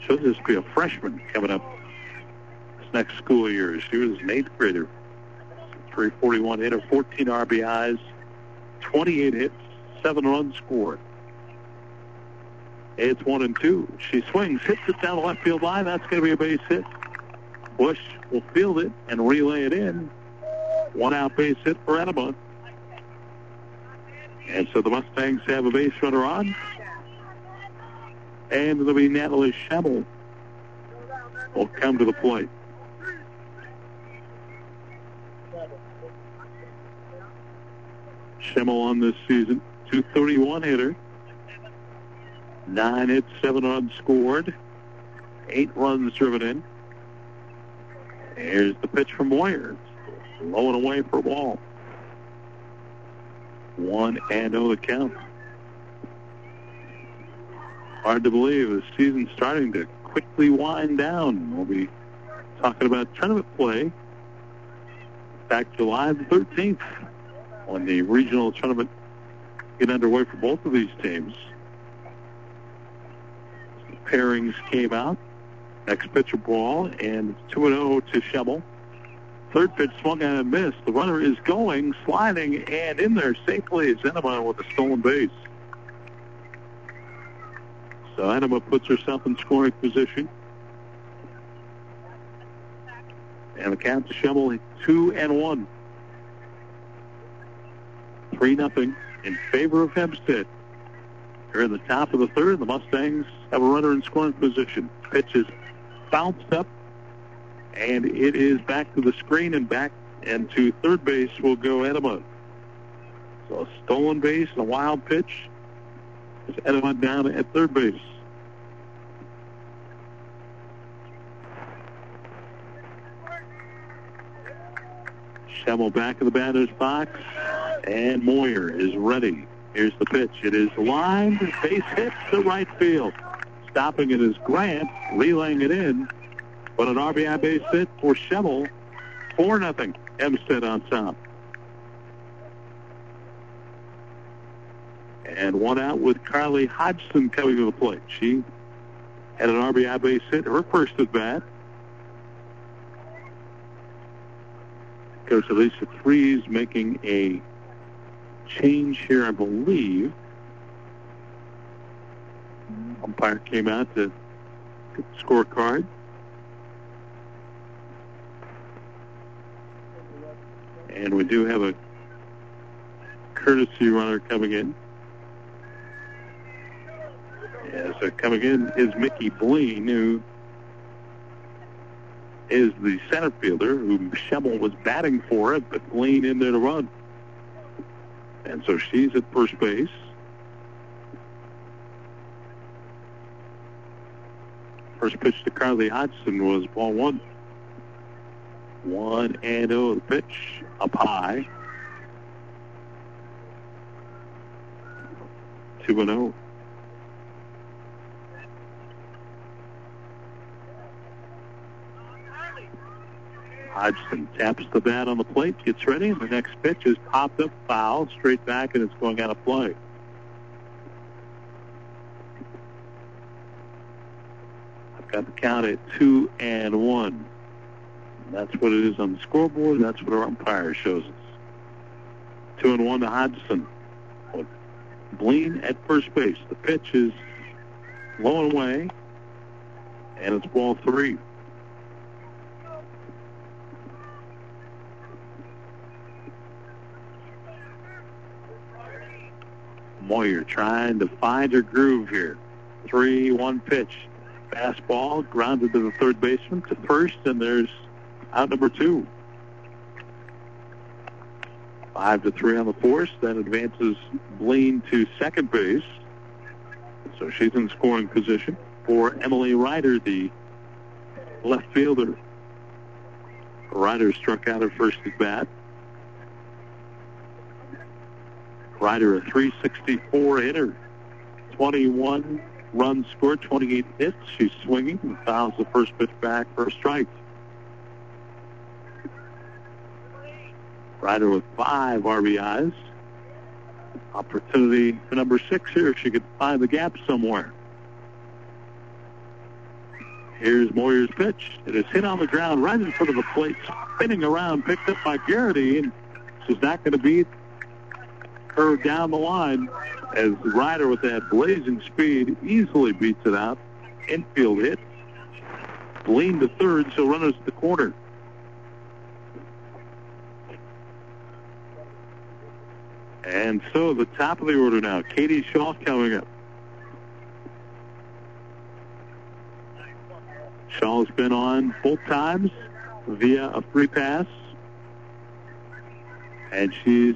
Speaker 2: She'll just be a freshman coming up this next school year. She was an eighth grader. 341 hitter, 14 RBIs, 28 hits, seven runs scored. It's one and two. She swings, hits it down the left field line. That's going to be a base hit. Bush will field it and relay it in. One out base hit for Imani. And so the Mustangs have a base runner on. And it'll be Natalie Schemmel will come to the plate. Schemmel on this season, 231 hitter. Nine hits, seven runs scored. Eight runs driven in. Here's the pitch from Moyer. Low and away for a ball. One and oh the count. Hard to believe the season's starting to quickly wind down. We'll be talking about tournament play back July the 13th when the regional tournament get underway for both of these teams. Pairings came out. Next pitch a ball, and 2-0 to Schemmel. Third pitch swung and a missed. The runner is going, sliding, and in there safely is Imani with a stolen base. So Imani puts herself in scoring position. And the count to Schemmel, two and one. Three nothing in favor of Hempstead. Here in the top of the third, the Mustangs have a runner in scoring position. Pitch is bounced up, and it is back to the screen and back and to third base will go Imani. So a stolen base and a wild pitch. It's Imani down at third base. Schemmel back in the batter's box, and Moyer is ready. Here's the pitch. It is lined. Base hit to right field. Stopping it is Grant, relaying it in. But an RBI base hit for Schemmel. 4 nothing. Hempstead on top. And one out with Carly Hodgson coming to the plate. She had an RBI base hit, her first at bat. Coach Elisa Freeze making a change here, I believe. Umpire came out to scorecard. And we do have a courtesy runner coming in. Yes, uh, coming in is Mickey Bleen, who is the center fielder who Schemmel was batting for it, but Bleen in there to run. And so she's at first base. First pitch to Carly Hodgson was ball one. One and oh, the pitch up high. Two and oh. Hodgson taps the bat on the plate, gets ready, and the next pitch is popped up foul, straight back, and it's going out of play. I've got the count at two and one. That's what it is on the scoreboard. That's what our umpire shows us. Two and one to Hodgson. Bleen at first base. The pitch is low and away. And it's ball three. Moyer trying to find her groove here. 3-1 pitch. Fastball grounded to the third baseman to first, and there's out number two. Five to three on the force. That advances Blaine to second base. So she's in scoring position for Emily Ryder, the left fielder. Ryder struck out her first at bat. Ryder, a 364 hitter, 21 runs scored, 28 hits. She's swinging and fouls the first pitch back for a strike. Ryder with five RBIs. Opportunity for number six here if she could find the gap somewhere. Here's Moyer's pitch. It is hit on the ground right in front of the plate, spinning around, picked up by Garrity, and she's not going to beat down the line as Ryder with that blazing speed easily beats it out. Infield hit. Lean to third, so runners at the corner. And so the top of the order now, Katie Shaw coming up. Shaw's been on both times via a free pass. And she's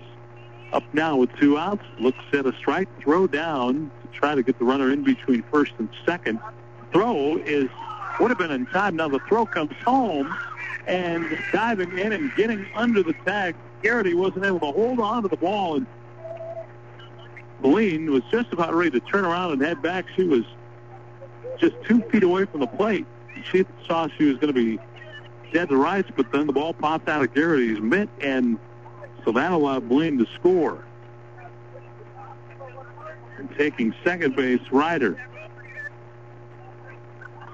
Speaker 2: up now with two outs. Looks at a strike throw down to try to get the runner in between first and second. Throw is would have been in time. Now the throw comes home and diving in and getting under the tag. Garrity wasn't able to hold on to the ball and Boleen was just about ready to turn around and head back. She was just two feet away from the plate. She saw she was going to be dead to rights, but then the ball popped out of Garrity's mitt and so that allowed uh, Blaine to score. And taking second base, Ryder.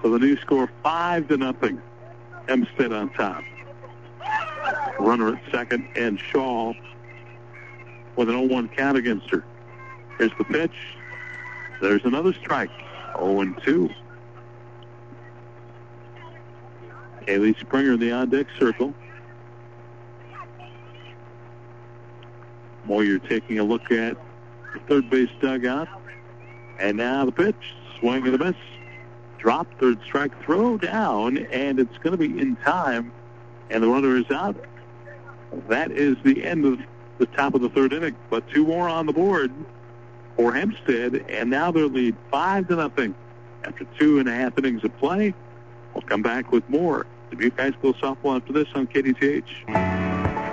Speaker 2: So the new score, five to nothing. Hempstead on top. Runner at second, and Shaw with an 0-1 count against her. Here's the pitch. There's another strike. 0-2. Kaylee Springer in the on-deck circle. Moyer taking a look at the third base dugout. And now the pitch. Swing and a miss. Drop, third strike, throw down, and it's going to be in time. And the runner is out. That is the end of the top of the third inning. But two more on the board for Hempstead, and now they're lead five to nothing after two and a half innings of play. We'll come back with more Dubuque High School softball after this on KDTH.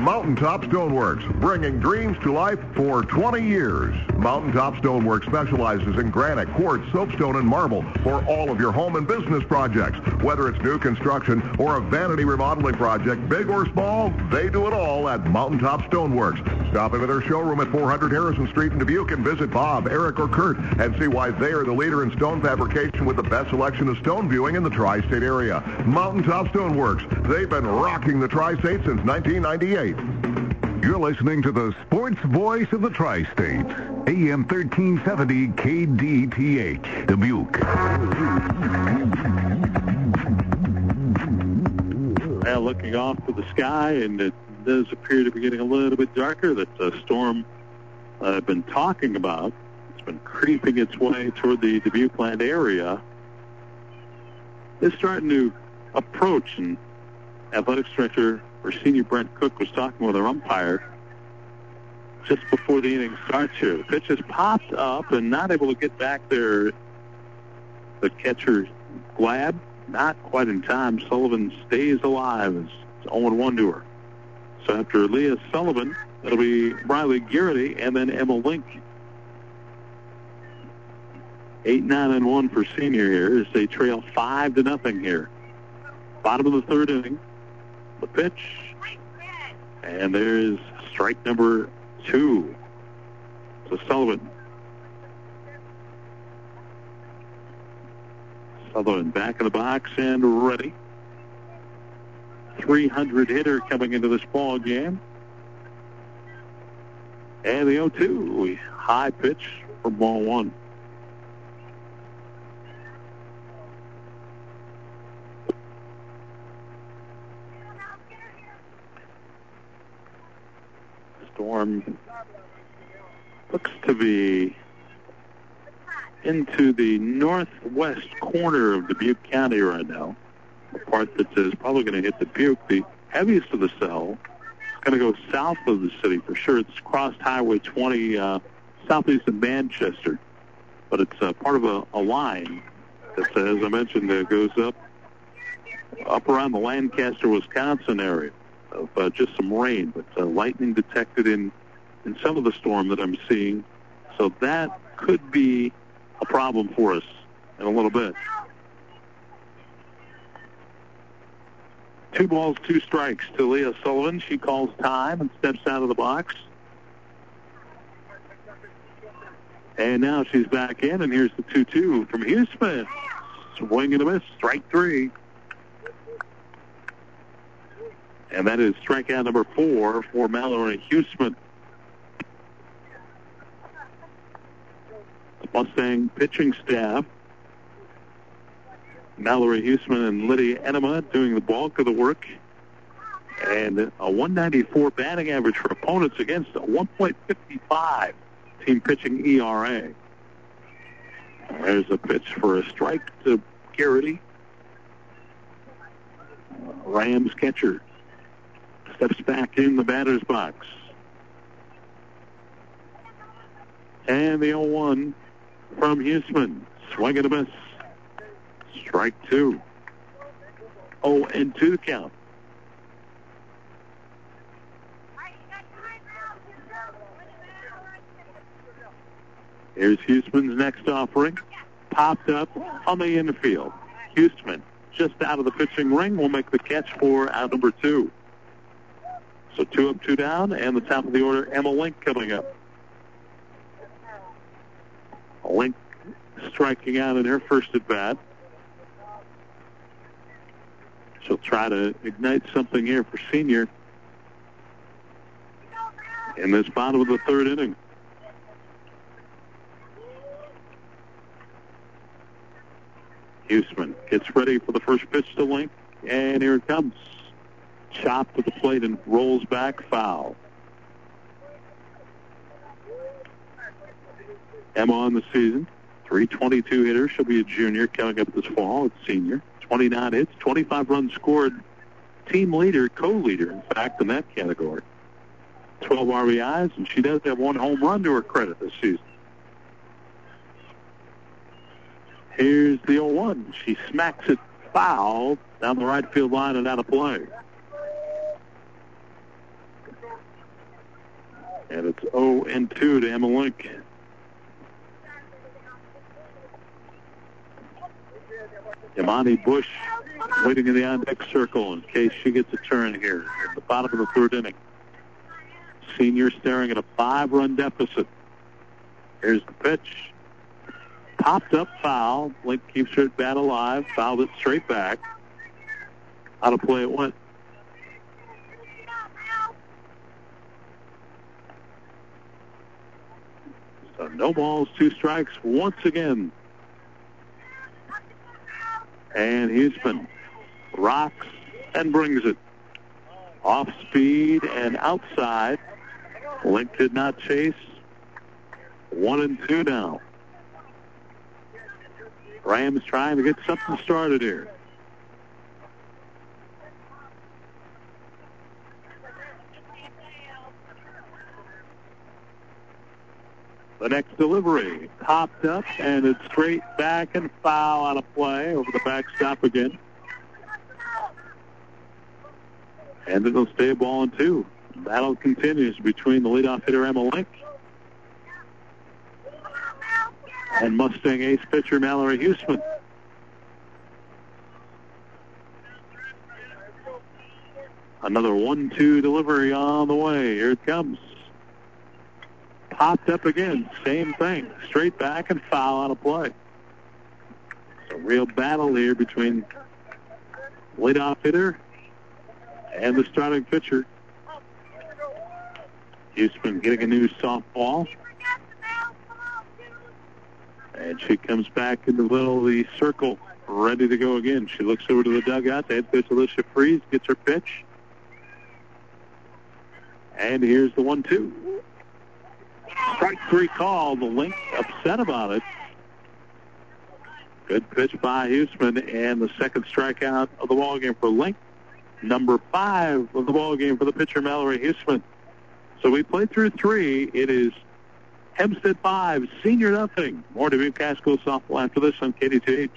Speaker 3: Mountaintop Stoneworks, bringing dreams to life for 20 years. Mountaintop Stoneworks specializes in granite, quartz, soapstone, and marble for all of your home and business projects. Whether it's new construction or a vanity remodeling project, big or small, they do it all at Mountaintop Stoneworks. Stop in at their showroom at 400 Harrison Street in Dubuque and visit Bob, Eric, or Kurt and see why they are the leader in stone fabrication with the best selection of stone viewing in the tri-state area. Mountaintop Stoneworks. They've been rocking the tri-state since 1998.
Speaker 1: You're listening to the sports voice of the tri-state, AM 1370 KDTH, Dubuque.
Speaker 2: Well, looking off to the sky, and it does appear to be getting a little bit darker. That the storm I've been talking about, it's been creeping its way toward the Dubuque land area, is starting to approach. And athletics director or senior Brent Cook was talking with our umpire just before the inning starts here. The pitch has popped up and not able to get back there. The catcher, Glab, not quite in time. Sullivan stays alive. It's 0-1 to her. So after Leah Sullivan, it'll be Riley Garrity and then Emma Link. Eight, nine, and one for senior here as they trail five to nothing here. Bottom of the third inning. The pitch. And there's strike number two to Sullivan. Sullivan back in the box and ready. 300 hitter coming into this ball game. And the 0-2, high pitch for ball one. Storm looks to be into the northwest corner of Dubuque County right now. The part that is probably going to hit Dubuque. The heaviest of the cell is going to go south of the city for sure. It's crossed Highway 20 uh, southeast of Manchester, but it's uh, part of a, a line that, as I mentioned, uh, goes up up around the Lancaster, Wisconsin area of uh, just some rain, but uh, lightning detected in in some of the storm that I'm seeing. So that could be a problem for us in a little bit. Two balls, two strikes to Leah Sullivan. She calls time and steps out of the box. And now she's back in, and here's the 2-2 from Huseman. Swing and a miss, strike three. And that is strikeout number four for Mallory Huseman. Mustang pitching staff. Mallory Huseman and Lydia Edema doing the bulk of the work. And a 194 batting average for opponents against a 1.55 team pitching ERA. There's a pitch for a strike to Garrity. Uh, Rams catcher steps back in the batter's box. And the 0-1 from Huseman. Swing and a miss. Strike two. 0 and 2 count. Here's Huseman's next offering. Popped up on the infield. Huseman just out of the pitching ring will make the catch for out number two. So two up, two down, and the top of the order, Emma Link coming up. Link striking out in her first at bat. She'll try to ignite something here for senior in this bottom of the third inning. Huseman gets ready for the first pitch to Link, and here it comes. Chopped to the plate and rolls back foul. Emma on the season, 322 hitter. She'll be a junior coming up this fall. It's senior. 29 hits, 25 runs scored. Team leader, co-leader, in fact, in that category. 12 RBIs, and she does have one home run to her credit this season. Here's the 0-1. She smacks it foul down the right field line and out of play. And it's 0 and 2 to Emma Link. Imani Bush waiting in the on-deck circle in case she gets a turn here at the bottom of the third inning. Senior staring at a five-run deficit. Here's the pitch. Popped up foul. Link keeps her bat alive. Fouled it straight back. Out of play it went. So no balls, two strikes once again. And Huseman rocks and brings it. Off speed and outside. Link did not chase. One and two now. Rams trying to get something started here. The next delivery popped up and it's straight back and foul out of play over the backstop again. And it'll stay a ball and two. Battle continues between the leadoff hitter Emma Link And Mustang ace pitcher Mallory Huseman. Another one-two delivery on the way. Here it comes. Popped up again. Same thing. Straight back and foul on a play. It's a real battle here between leadoff hitter and the starting pitcher. Huseman getting a new softball. And she comes back in the middle of the circle, ready to go again. She looks over to the dugout. The head pitch, Alicia Freeze, gets her pitch. And here's the one-two. Strike three call. The link upset about it. Good pitch by Huseman, and the second strikeout of the ball game for Link. Number five of the ball game for the pitcher Mallory Huseman. So we played through three. It is Hempstead five, senior nothing. More High School softball after this on KDTH.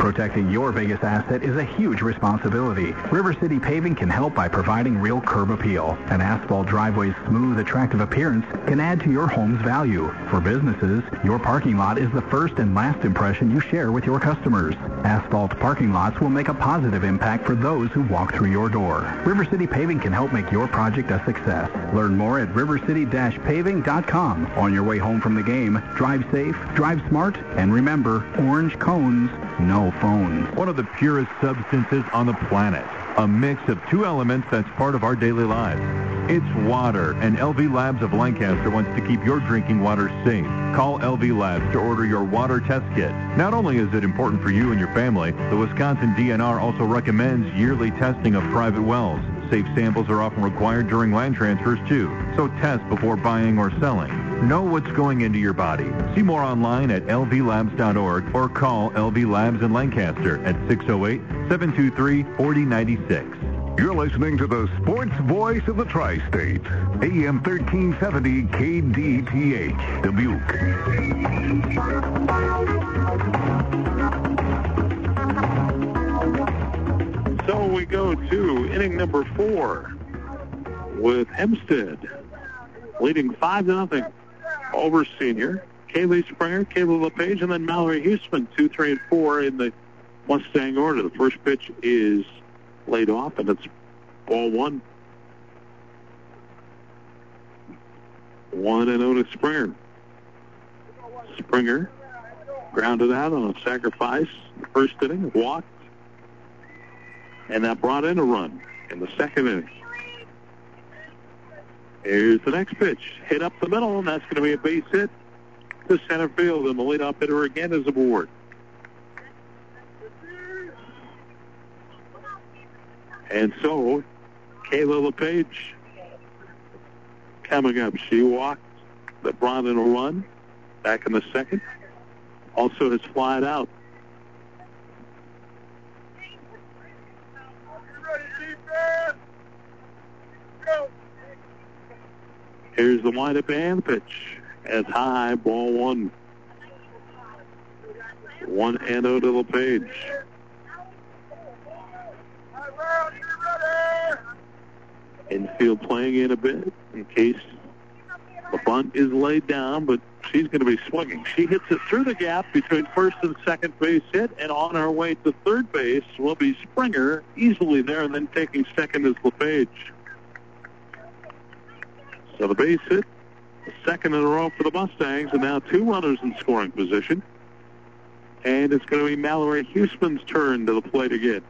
Speaker 11: Protecting your biggest asset is a huge responsibility. River City Paving can help by providing real curb appeal. An asphalt driveway's smooth, attractive appearance can add to your home's value. For businesses, your parking lot is the first and last impression you share with your customers. Asphalt parking lots will make a positive impact for those who walk through your door. River City Paving can help make your project a success. Learn more at rivercity-paving.com. On your way home from the game, drive safe, drive smart, and remember, orange cones, no phone.
Speaker 1: One of the purest substances on the planet. A mix of two elements that's part of our daily lives. It's water, and LV Labs of Lancaster wants to keep your drinking water safe. Call LV Labs to order your water test kit. Not only is it important for you and your family, the Wisconsin DNR also recommends yearly testing of private wells. Safe samples are often required during land transfers too, so test before buying or selling. Know what's going into your body. See more online at lvlabs.org or call LV Labs in Lancaster at 608-723-4096.
Speaker 3: You're listening to the sports voice of the tri-state, AM 1370 KDTH, Dubuque.
Speaker 2: So we go to inning number four with Hempstead leading 5 to nothing over senior. Kaylee Springer, Kayla LePage, and then Mallory Huseman, 2, 3, and 4 in the Mustang order. The first pitch is laid off, and it's ball one. One and oh to Springer. Springer grounded out on a sacrifice. First inning, walked, and that brought in a run in the second inning. Here's the next pitch. Hit up the middle, and that's going to be a base hit to center field, and the leadoff hitter again is aboard. And so, Kayla LePage coming up. She walked, but brought in a run back in the second. Also has flied out. Here's the windup and pitch. As high, ball one. One and O to LePage. Infield playing in a bit in case the bunt is laid down, but she's going to be swinging. She hits it through the gap between first and second base hit, and on her way to third base will be Springer, easily there, and then taking second is LePage. So the base hit, second in a row for the Mustangs, and now two runners in scoring position. And it's going to be Mallory Huseman's turn to the plate again.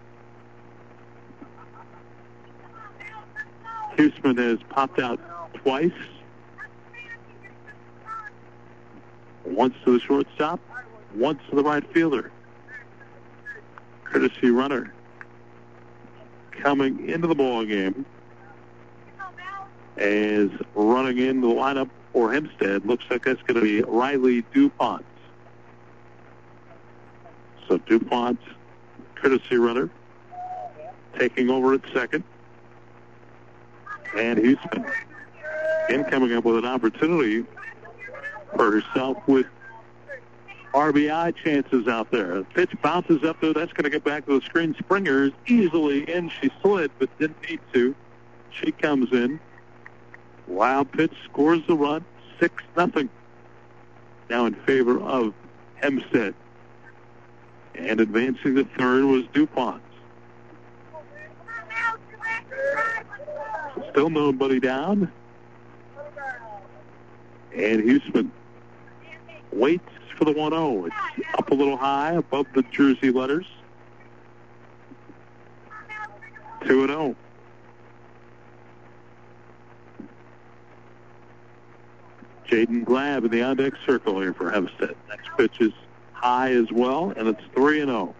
Speaker 2: Huseman has popped out twice. Once to the shortstop, once to the right fielder. Courtesy runner coming into the ball game is running in the lineup for Hempstead. Looks like that's going to be Riley DuPont. So DuPont, courtesy runner, taking over at second. And Huseman in coming up with an opportunity for herself with RBI chances out there. Pitch bounces up there. That's going to get back to the screen. Springer's easily in. She slid, but didn't need to. She comes in. Wild pitch scores the run. 6 nothing. Now in favor of Hempstead. And advancing the third was DuPont. Still nobody down. And Huseman waits for the 1-0. It's up a little high above the jersey letters. 2-0. Jaden Glab in the on-deck circle here for Hempstead. Next pitch is high as well, and it's 3 and 0.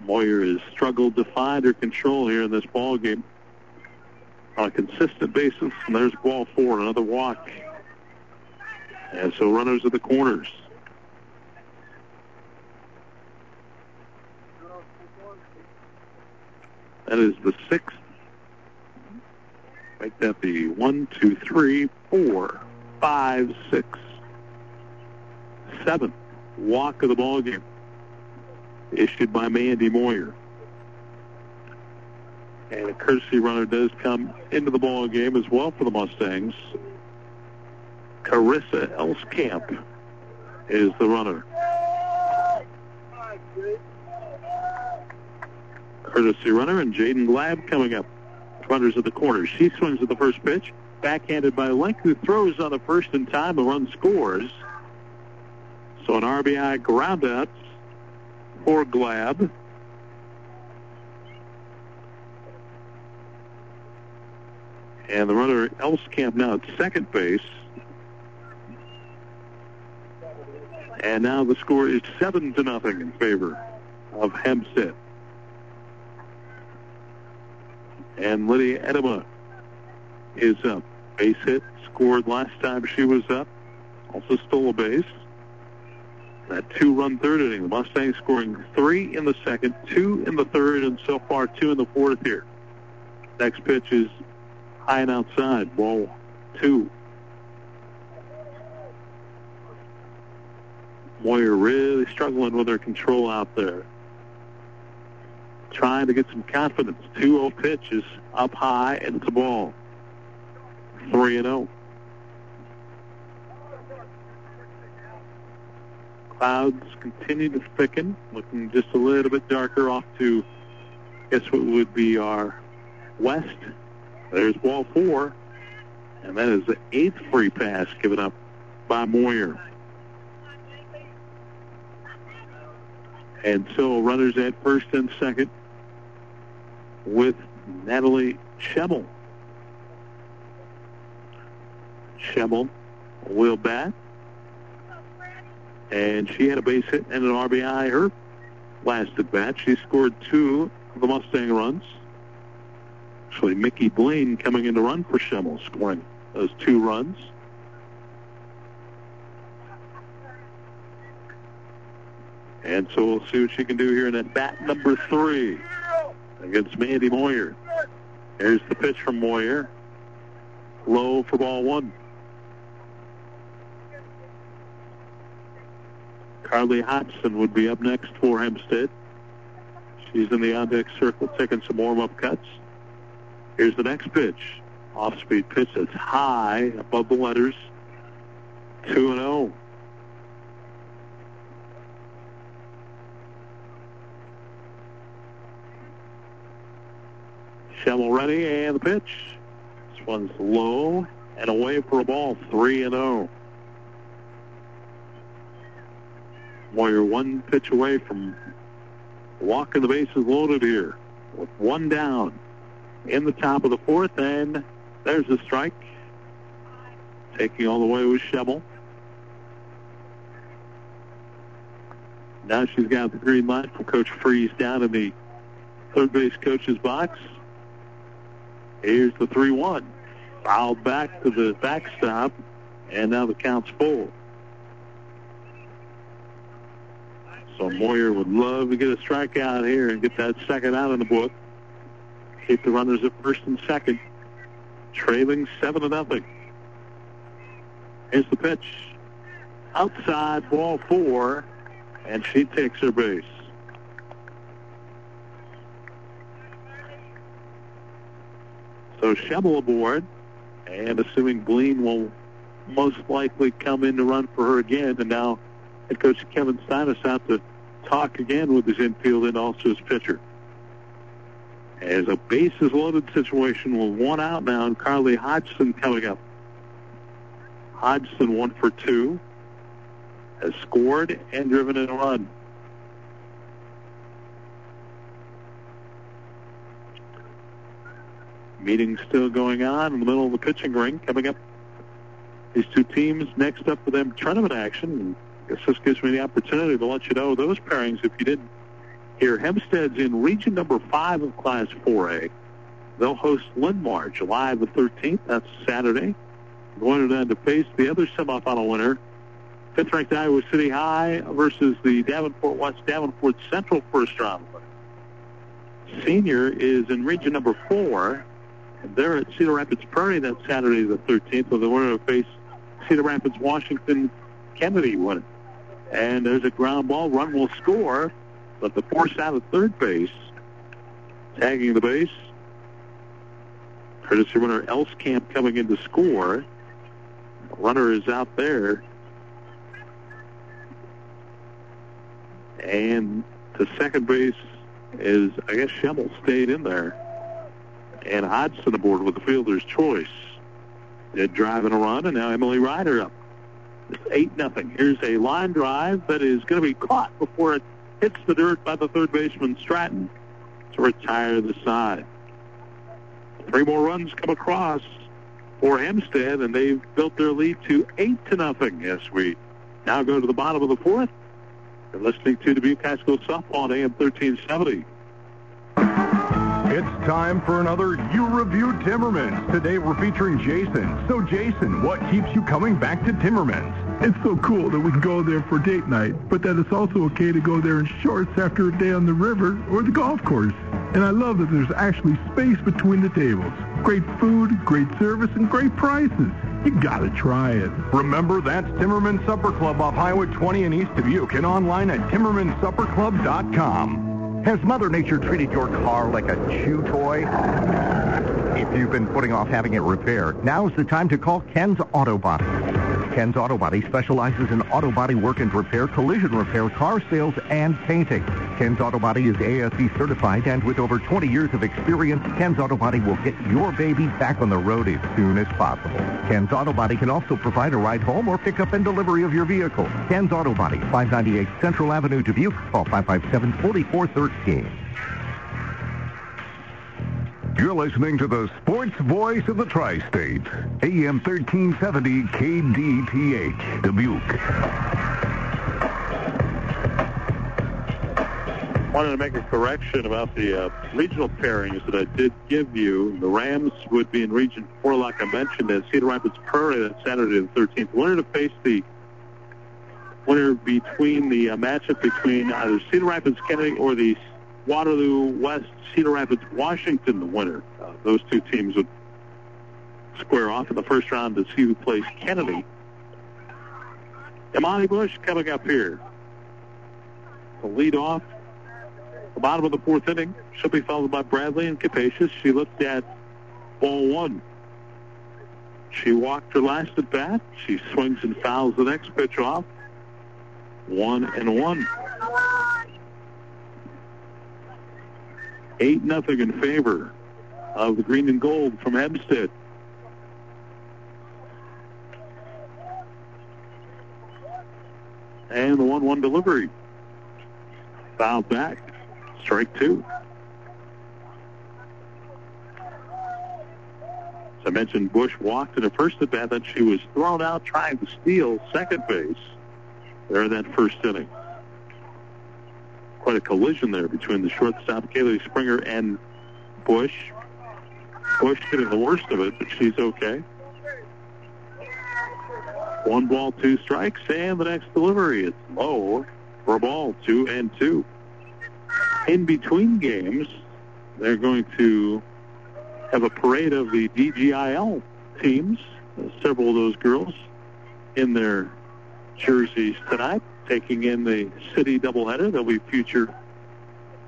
Speaker 2: Moyer has struggled to find her control here in this ball game on a consistent basis. And there's ball four, another walk. And so runners at the corners. That is the sixth. Make that the one, two, three, four, five, six, seventh walk of the ball game, issued by Mandy Moyer. And a courtesy runner does come into the ball game as well for the Mustangs. Carissa Elskamp is the runner. Courtesy runner and Jaden Glab coming up. Runners at the corner. She swings at the first pitch. Backhanded by Link, who throws on the first in time. The run scores. So an RBI ground out for Glab. And the runner Elskamp now at second base. And now the score is seven to nothing in favor of Hempstead. And Lydia Edema is up. Base hit, scored last time she was up. Also stole a base. That two-run third inning. The Mustangs scoring three in the second, two in the third, and so far two in the fourth here. Next pitch is high and outside. Ball two. Moyer really struggling with her control out there. Trying to get some confidence. 2-0 pitch is up high and it's a ball. 3 0. Clouds continue to thicken, looking just a little bit darker off to, I guess what would be our west. There's ball four, and that is the eighth free pass given up by Moyer. And so runners at first and second with Natalie Schemmel. Schemmel will bat. And she had a base hit and an RBI her last at bat. She scored two of the Mustang runs. Actually, Mickey Blaine coming in to run for Schemmel, scoring those two runs. And so we'll see what she can do here in at bat number three against Mandy Moyer. Here's the pitch from Moyer. Low for ball one. Carly Hodgson would be up next for Hempstead. She's in the on-deck circle taking some warm-up cuts. Here's the next pitch. Off-speed pitch that's high above the letters. 2 and 0. Schemmel ready and the pitch. This one's low and away for a ball. 3 and 0. Moyer one pitch away from walking the bases loaded here with one down in the top of the fourth, and there's a strike. Taking all the way with Schemmel. Now she's got the green light from Coach Freeze down in the third base coach's box. Here's the 3-1. Fouled back to the backstop, and now the count's full. So Moyer would love to get a strikeout here and get that second out in the book. Keep the runners at first and second. Trailing seven to nothing. Here's the pitch. Outside ball four, and she takes her base. So Schemmel aboard, And assuming Blaine will most likely come in to run for her again, and now head coach Kevin Steinus out to talk again with his infield and also his pitcher. As a bases loaded situation with one out now, and Carly Hodgson coming up. Hodgson one for two, has scored and driven in a run. Meeting still going on in the middle of the pitching ring. Coming up, these two teams next up for them tournament action. I guess this gives me the opportunity to let you know those pairings if you didn't hear. Hempstead's in region number five of Class 4A. They'll host Linn-Mar July the 13th. That's Saturday. Going on to face the other semifinal winner, fifth-ranked Iowa City High versus the Davenport West Davenport Central first round winner. Senior is in region number four. And they're at Cedar Rapids Prairie that Saturday the 13th, where they want to face Cedar Rapids Washington Kennedy winner. And there's a ground ball. Run will score, but the force out of third base, tagging the base. Courtesy runner Elskamp coming in to score. Runner is out there. And to second base is, I guess, Schemmel stayed in there. And Hodgson aboard with the fielder's choice. Did drive in a run, and now Emily Ryder up. It's 8 nothing. Here's a line drive that is going to be caught before it hits the dirt by the third baseman Stratton to retire the side. Three more runs come across for Hempstead, and they've built their lead to 8 to nothing as we now go to the bottom of the fourth. You're listening to Dubuque High School softball on AM 1370.
Speaker 3: It's time for another You Review Timmermans. Today we're featuring Jason. So Jason, what keeps you coming back to Timmermans?
Speaker 13: It's so cool that we can go there for date night, but that it's also okay to go there in shorts after a day on the river or the golf course. And I love that there's actually space between the tables. Great food, great service, and great prices. You gotta try it.
Speaker 3: Remember, that's Timmerman Supper Club off Highway 20 in East Dubuque and online at timmermansupperclub.com.
Speaker 14: Has Mother Nature treated your car like a chew toy? If you've been putting off having it repaired, now's the time to call Ken's Auto Body. Ken's Auto Body specializes in auto body work and repair, collision repair, car sales, and painting. Ken's Auto Body is ASE certified, and with over 20 years of experience, Ken's Auto Body will get your baby back on the road as soon as possible. Ken's Auto Body can also provide a ride home or pickup and delivery of your vehicle. Ken's Auto Body, 598 Central Avenue, Dubuque. Call 557-4413.
Speaker 3: You're listening to the sports voice of the tri-state, AM 1370 KDTH, Dubuque.
Speaker 2: Wanted to make a correction about the uh, regional pairings that I did give you. The Rams would be in Region 4, like I mentioned, at Cedar Rapids Prairie that Saturday the 13th. Winner to face the winner between the uh, matchup between either Cedar Rapids Kennedy or the Waterloo West Cedar Rapids Washington the winner. Uh, those two teams would square off in the first round to see who plays Kennedy. Imani Bush coming up here to lead off the bottom of the fourth inning. She'll be followed by Bradley and Capacious. She looked at ball one. She walked her last at bat. She swings and fouls the next pitch off. One and one. Eight nothing in favor of the green and gold from Hempstead. And the 1-1 delivery. Foul back. Strike two. As I mentioned, Bush walked in the first at bat, then she was thrown out trying to steal second base there in that first inning. Quite a collision there between the shortstop, Kaylee Springer, and Bush. Bush getting the worst of it, but she's okay. One ball, two strikes, and the next delivery is low for a ball, two and two. In between games, they're going to have a parade of the DGIL teams, several of those girls in their jerseys tonight, taking in the city doubleheader. There'll be future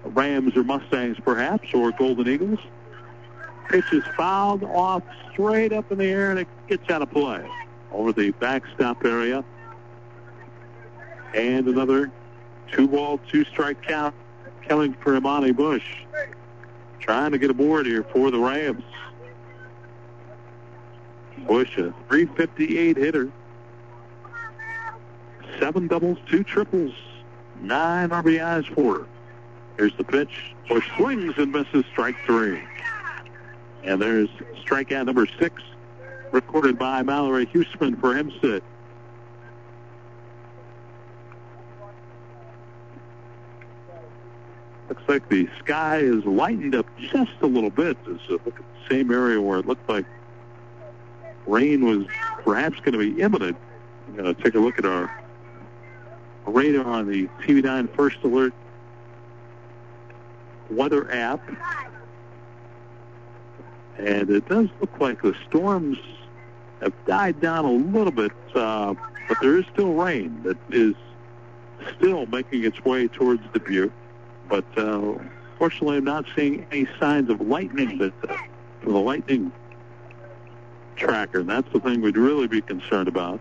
Speaker 2: Rams or Mustangs, perhaps, or Golden Eagles. pitch is fouled off straight up in the air, and it gets out of play over the backstop area. And another two ball, two strike count coming for Imani Bush. Trying to get aboard here for the Rams. Bush, a 358 hitter. Seven doubles, two triples, nine RBIs for her. Here's the pitch. Bush swings and misses strike three. And there's strikeout number six recorded by Mallory Huseman for Hempstead. Looks like the sky is lightened up just a little bit. It's look at the same area where it looked like rain was perhaps going to be imminent. I'm going to take a look at our radar on the TV9 First Alert weather app. And it does look like the storms have died down a little bit, uh, but there is still rain that is still making its way towards Dubuque. But uh, fortunately, I'm not seeing any signs of lightning that, uh, from the lightning tracker. And that's the thing we'd really be concerned about.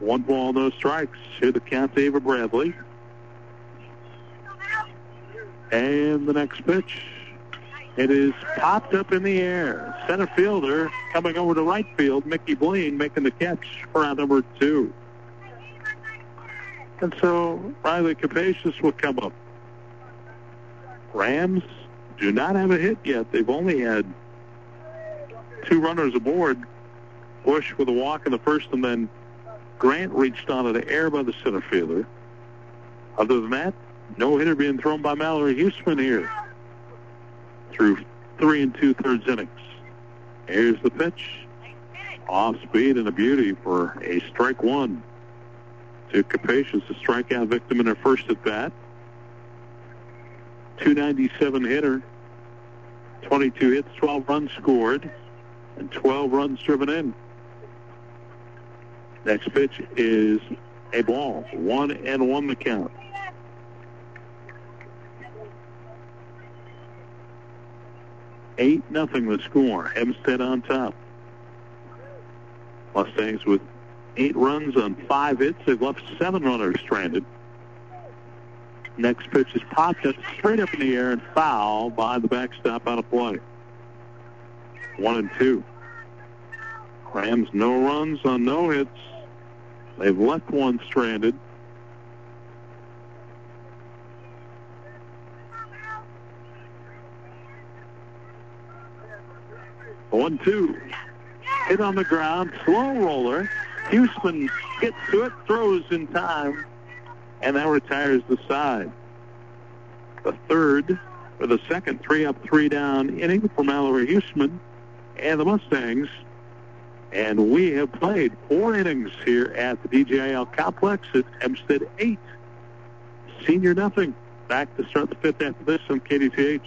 Speaker 2: One ball, no strikes. Here the count to Ava Bradley. And the next pitch. It is popped up in the air. Center fielder coming over to right field. Mickey Blaine making the catch for out number two. And so Riley Capacious will come up. Rams do not have a hit yet. They've only had two runners aboard. Bush with a walk in the first, and then Grant reached onto the air by the center fielder. Other than that, no hitter being thrown by Mallory Huseman here through three and two thirds innings. Here's the pitch. Off speed and a beauty for a strike one to Capacious, a strikeout victim in her first at bat. 297 hitter, 22 hits, 12 runs scored, and 12 runs driven in. Next pitch is a ball. One and one the count. Eight nothing the score. Hempstead on top. Mustangs with eight runs on five hits. They've left seven runners stranded. Next pitch is popped up straight up in the air and foul by the backstop out of play. One and two. Rams no runs on no hits. They've left one stranded. One, two. Hit on the ground. Slow roller. Huseman gets to it, throws in time, and that retires the side. The third, or the second three up, three down inning for Mallory Huseman and the Mustangs. And we have played four innings here at the DJIL complex at Hempstead 8. Senior nothing. Back to start the fifth after this on KDTH.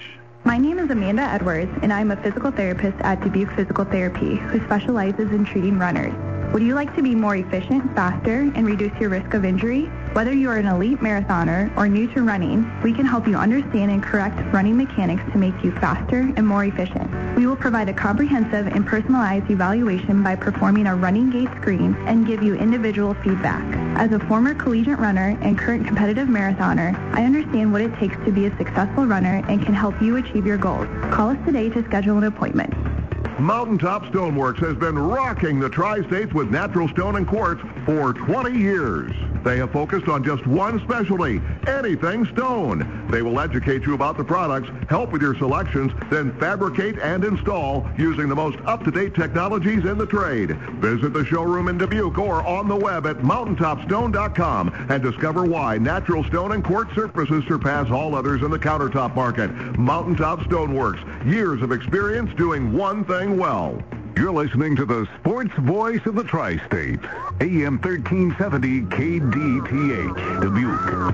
Speaker 15: My name is Amanda Edwards, and I'm a physical therapist at Dubuque Physical Therapy who specializes in treating runners. Would you like to be more efficient, faster, and reduce your risk of injury? Whether you are an elite marathoner or new to running, we can help you understand and correct running mechanics to make you faster and more efficient. We will provide a comprehensive and personalized evaluation by performing a running gait screen and give you individual feedback. As a former collegiate runner and current competitive marathoner, I understand what it takes to be a successful runner and can help you achieve your goals. Call us today to schedule an appointment.
Speaker 3: Mountaintop Stoneworks has been rocking the tri-states with natural stone and quartz for 20 years. They have focused on just one specialty, anything stone. They will educate you about the products, help with your selections, then fabricate and install using the most up-to-date technologies in the trade. Visit the showroom in Dubuque or on the web at mountaintopstone.com and discover why natural stone and quartz surfaces surpass all others in the countertop market. Mountaintop Stoneworks, years of experience doing one thing well.
Speaker 12: You're listening to the sports voice of the tri-state, AM 1370 KDTH, Dubuque.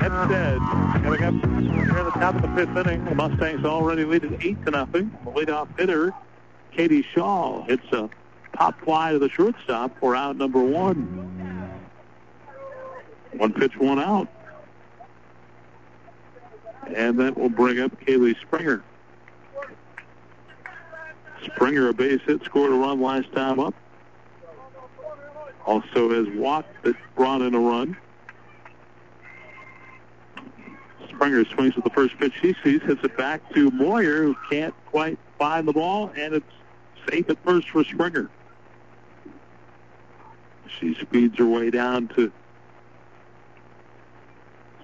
Speaker 2: Hempstead coming up here at the top of the fifth inning. The Mustangs already lead at eight to nothing. The leadoff hitter, Katie Shaw, hits a pop fly to the shortstop for out number one. One pitch, one out. And that will bring up Kaylee Springer. Springer, a base hit, scored a run last time up. Also has Watt that brought in a run. Springer swings at the first pitch he sees, hits it back to Moyer, who can't quite find the ball, and it's safe at first for Springer. She speeds her way down to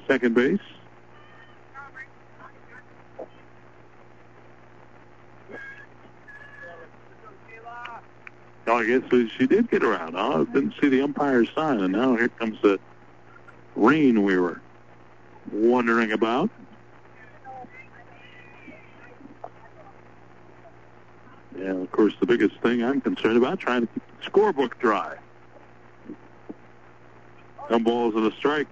Speaker 2: second base. Oh, I guess she did get around. I didn't see the umpire's sign, and now here comes the rain we were wondering about. Yeah, of course, the biggest thing I'm concerned about trying to keep the scorebook dry. No balls and a strike.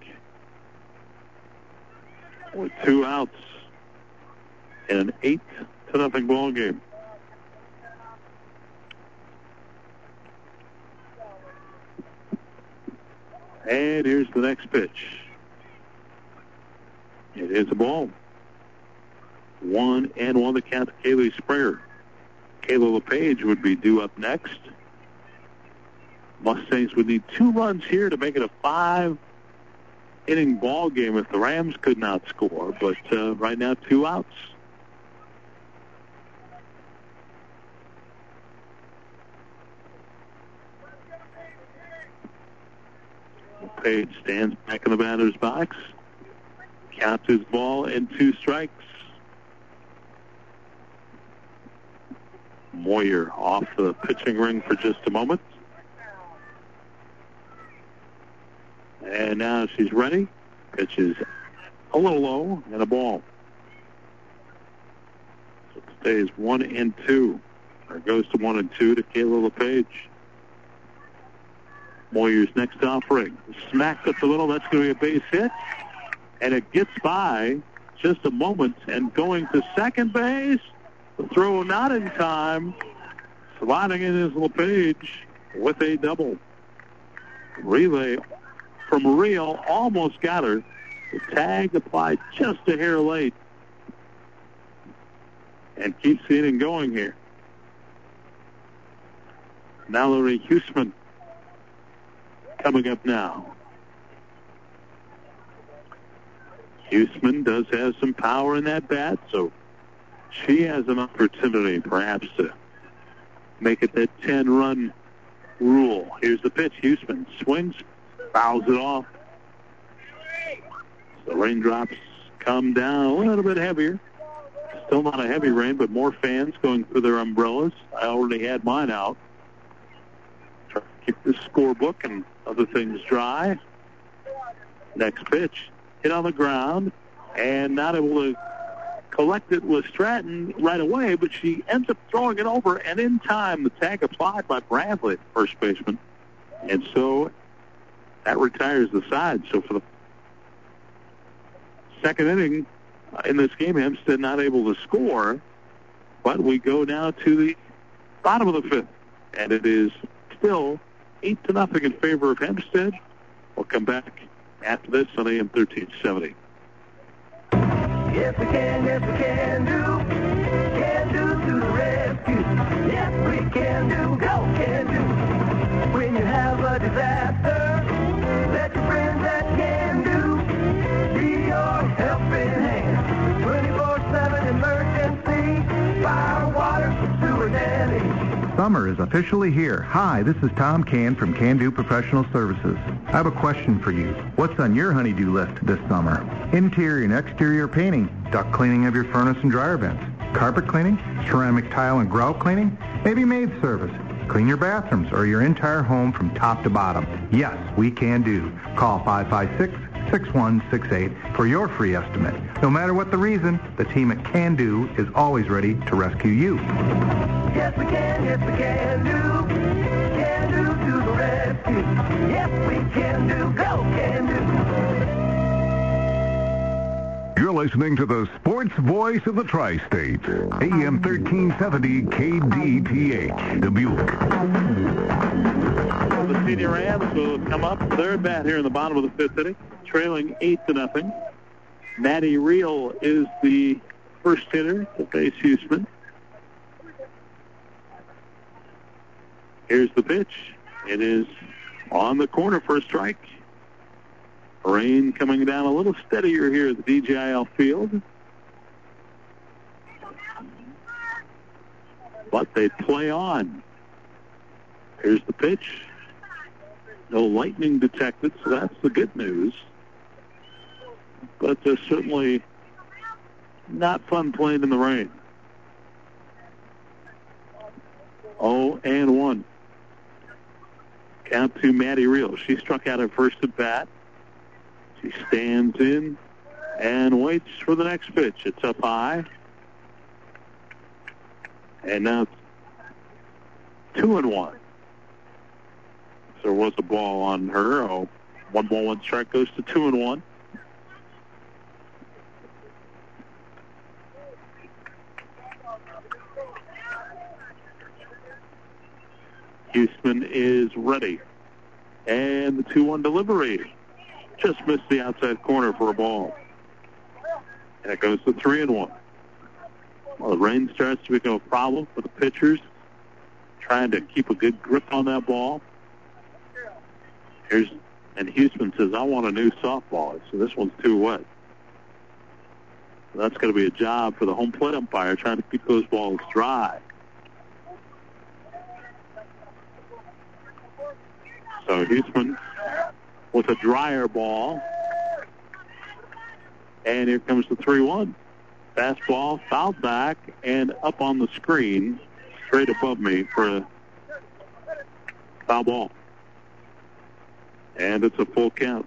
Speaker 2: With two outs in an eight to nothing ball game. And here's the next pitch. It is a ball. One and one to count to Kaylee Springer. Kayla LePage would be due up next. Mustangs would need two runs here to make it a five inning ball game if the Rams could not score. But uh, right now, two outs. Page stands back in the batter's box. Counts his ball and two strikes. Moyer off the pitching ring for just a moment. And now she's ready. Pitches a little low and a ball. So it stays one and two. Or goes to one and two to Kayla LePage. Moyer's next offering. Smacked up the middle. That's going to be a base hit. And it gets by just a moment. And going to second base. The throw not in time. Sliding in is LePage with a double. Relay from Rio almost got her. The tag applied just a hair late. And keeps the inning going here. Mallory Huseman coming up now. Huseman does have some power in that bat, so she has an opportunity perhaps to make it that 10-run rule. Here's the pitch. Huseman swings, fouls it off. The raindrops come down a little bit heavier. Still not a heavy rain, but more fans going through their umbrellas. I already had mine out. Keep the scorebook and other things dry. Next pitch, hit on the ground, and not able to collect it with Stratton right away, but she ends up throwing it over, and in time, the tag applied by Bradley, first baseman. And so that retires the side. So for the second inning uh, in this game, Hempstead not able to score, but we go now to the bottom of the fifth, and it is still eight to nothing in favor of Hempstead. We'll come back after this on AM 1370.
Speaker 12: Yes, we can, yes, we can do. Can do to the rescue. Yes, we can do. Go, can do. When you have a disaster,
Speaker 16: Summer is officially here. Hi, this is Tom Can from Can Do Professional Services. I have a question for you. What's on your honeydew list this summer? Interior and exterior painting, duct cleaning of your furnace and dryer vents, carpet cleaning, ceramic tile and grout cleaning, maybe maid service. Clean your bathrooms or your entire home from top to bottom. Yes, we can do. Call 556 6168 for your free estimate. No matter what the reason, the team at Can Do is always ready to rescue you.
Speaker 12: Yes, we can, yes, we can do. Can do to the rescue. Yes, we can do. Go, can do. You're listening to the sports voice of the tri-state, AM 1370 KDTH, Dubuque.
Speaker 2: The senior Rams will come up third bat here in the bottom of the fifth inning, trailing eight to nothing. Maddie Reel is the first hitter to face Huseman. Here's the pitch. It is on the corner for a strike. Rain coming down a little steadier here at the DGIL field. But they play on. Here's the pitch. No lightning detected, so that's the good news. But it's certainly not fun playing in the rain. Oh, and 1. Count to Maddie Reel. She struck out her first at bat. She stands in and waits for the next pitch. It's up high. And now it's two and one. There was a ball on her. Oh, one ball, one strike goes to two and one. Huseman is ready. And the 2-1 delivery just missed the outside corner for a ball. And it goes to 3 and 1. Well, the rain starts to become a problem for the pitchers, trying to keep a good grip on that ball. Here's and Huseman says, I want a new softball. So this one's too wet. So that's going to be a job for the home plate umpire, trying to keep those balls dry. So Huseman with a drier ball. And here comes the 3-1. Fastball, fouled back, and up on the screen, straight above me for a foul ball. And it's a full count.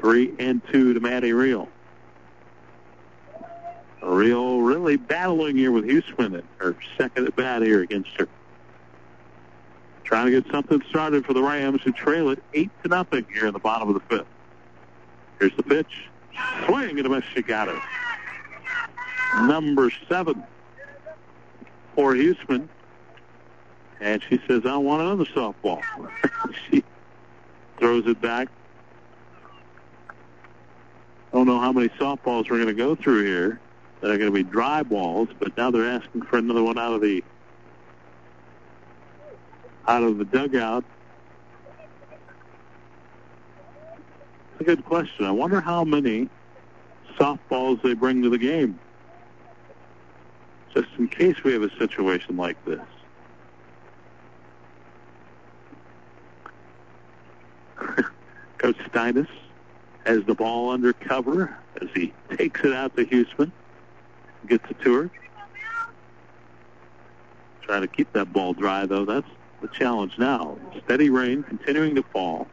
Speaker 2: Three and two to Maddie Reel. Reel really battling here with Huseman, her second at bat here against her. Trying to get something started for the Rams, who trail it eight to nothing here in the bottom of the fifth. Here's the pitch. Swing and a miss. She got it. Number seven for Huseman, And she says, I want another softball. she throws it back. Don't know how many softballs we're going to go through here that are going to be dry balls, but now they're asking for another one out of the out of the dugout. It's a good question. I wonder how many softballs they bring to the game. Just in case we have a situation like this. Coach Steinis has the ball under cover as he takes it out to Huseman, Gets it to her. Trying to keep that ball dry, though. That's the challenge now. Steady rain continuing to fall.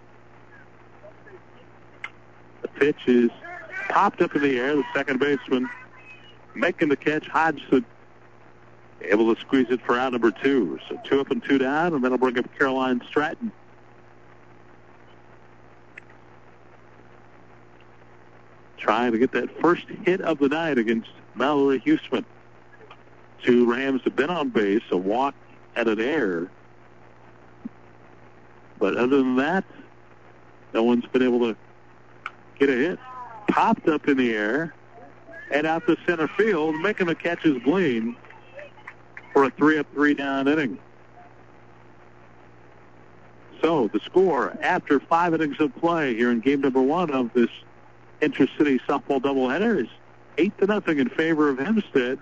Speaker 2: The pitch is popped up in the air. The second baseman making the catch. Hodgson able to squeeze it for out number two. So two up and two down, and then will bring up Caroline Stratton. Trying to get that first hit of the night against Mallory Huseman. Two Rams have been on base, a walk and an error. But other than that, no one's been able to get a hit. Popped up in the air and out to center field, making the catches Blaine for a three up, three down inning. So the score after five innings of play here in game number one of this Intercity softball doubleheader is eight to nothing in favor of Hempstead.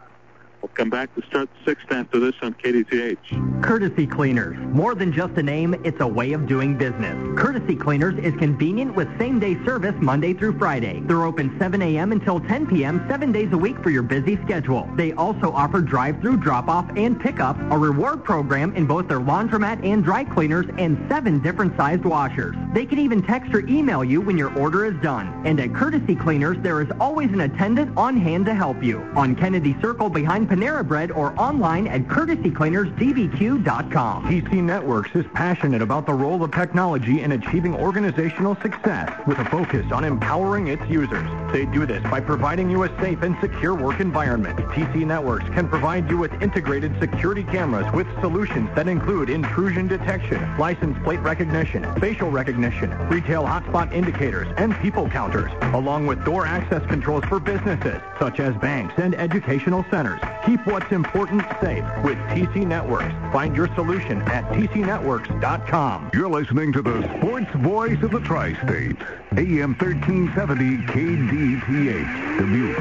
Speaker 2: We'll come back to start the sixth after this on KDTH.
Speaker 17: Courtesy Cleaners. More than just a name, it's a way of doing business. Courtesy Cleaners is convenient with same-day service Monday through Friday. They're open 7 a.m. until 10 p.m. seven days a week for your busy schedule. They also offer drive-through drop-off and pickup, a reward program in both their laundromat and dry cleaners, and seven different sized washers. They can even text or email you when your order is done. And at Courtesy Cleaners, there is always an attendant on hand to help you. On Kennedy Circle behind Panera Bread or online at courtesycleanersdbq.com.
Speaker 11: TC Networks is passionate about the role of technology in achieving organizational success with a focus on empowering its users. They do this by providing you a safe and secure work environment. TC Networks can provide you with integrated security cameras with solutions that include intrusion detection, license plate recognition, facial recognition, retail hotspot indicators, and people counters, along with door access controls for businesses such as banks and educational centers. Keep what's important safe with TC Networks. Find your solution at tcnetworks.com.
Speaker 12: You're listening to the sports voice of the tri-state, AM 1370 KDTH, Dubuque.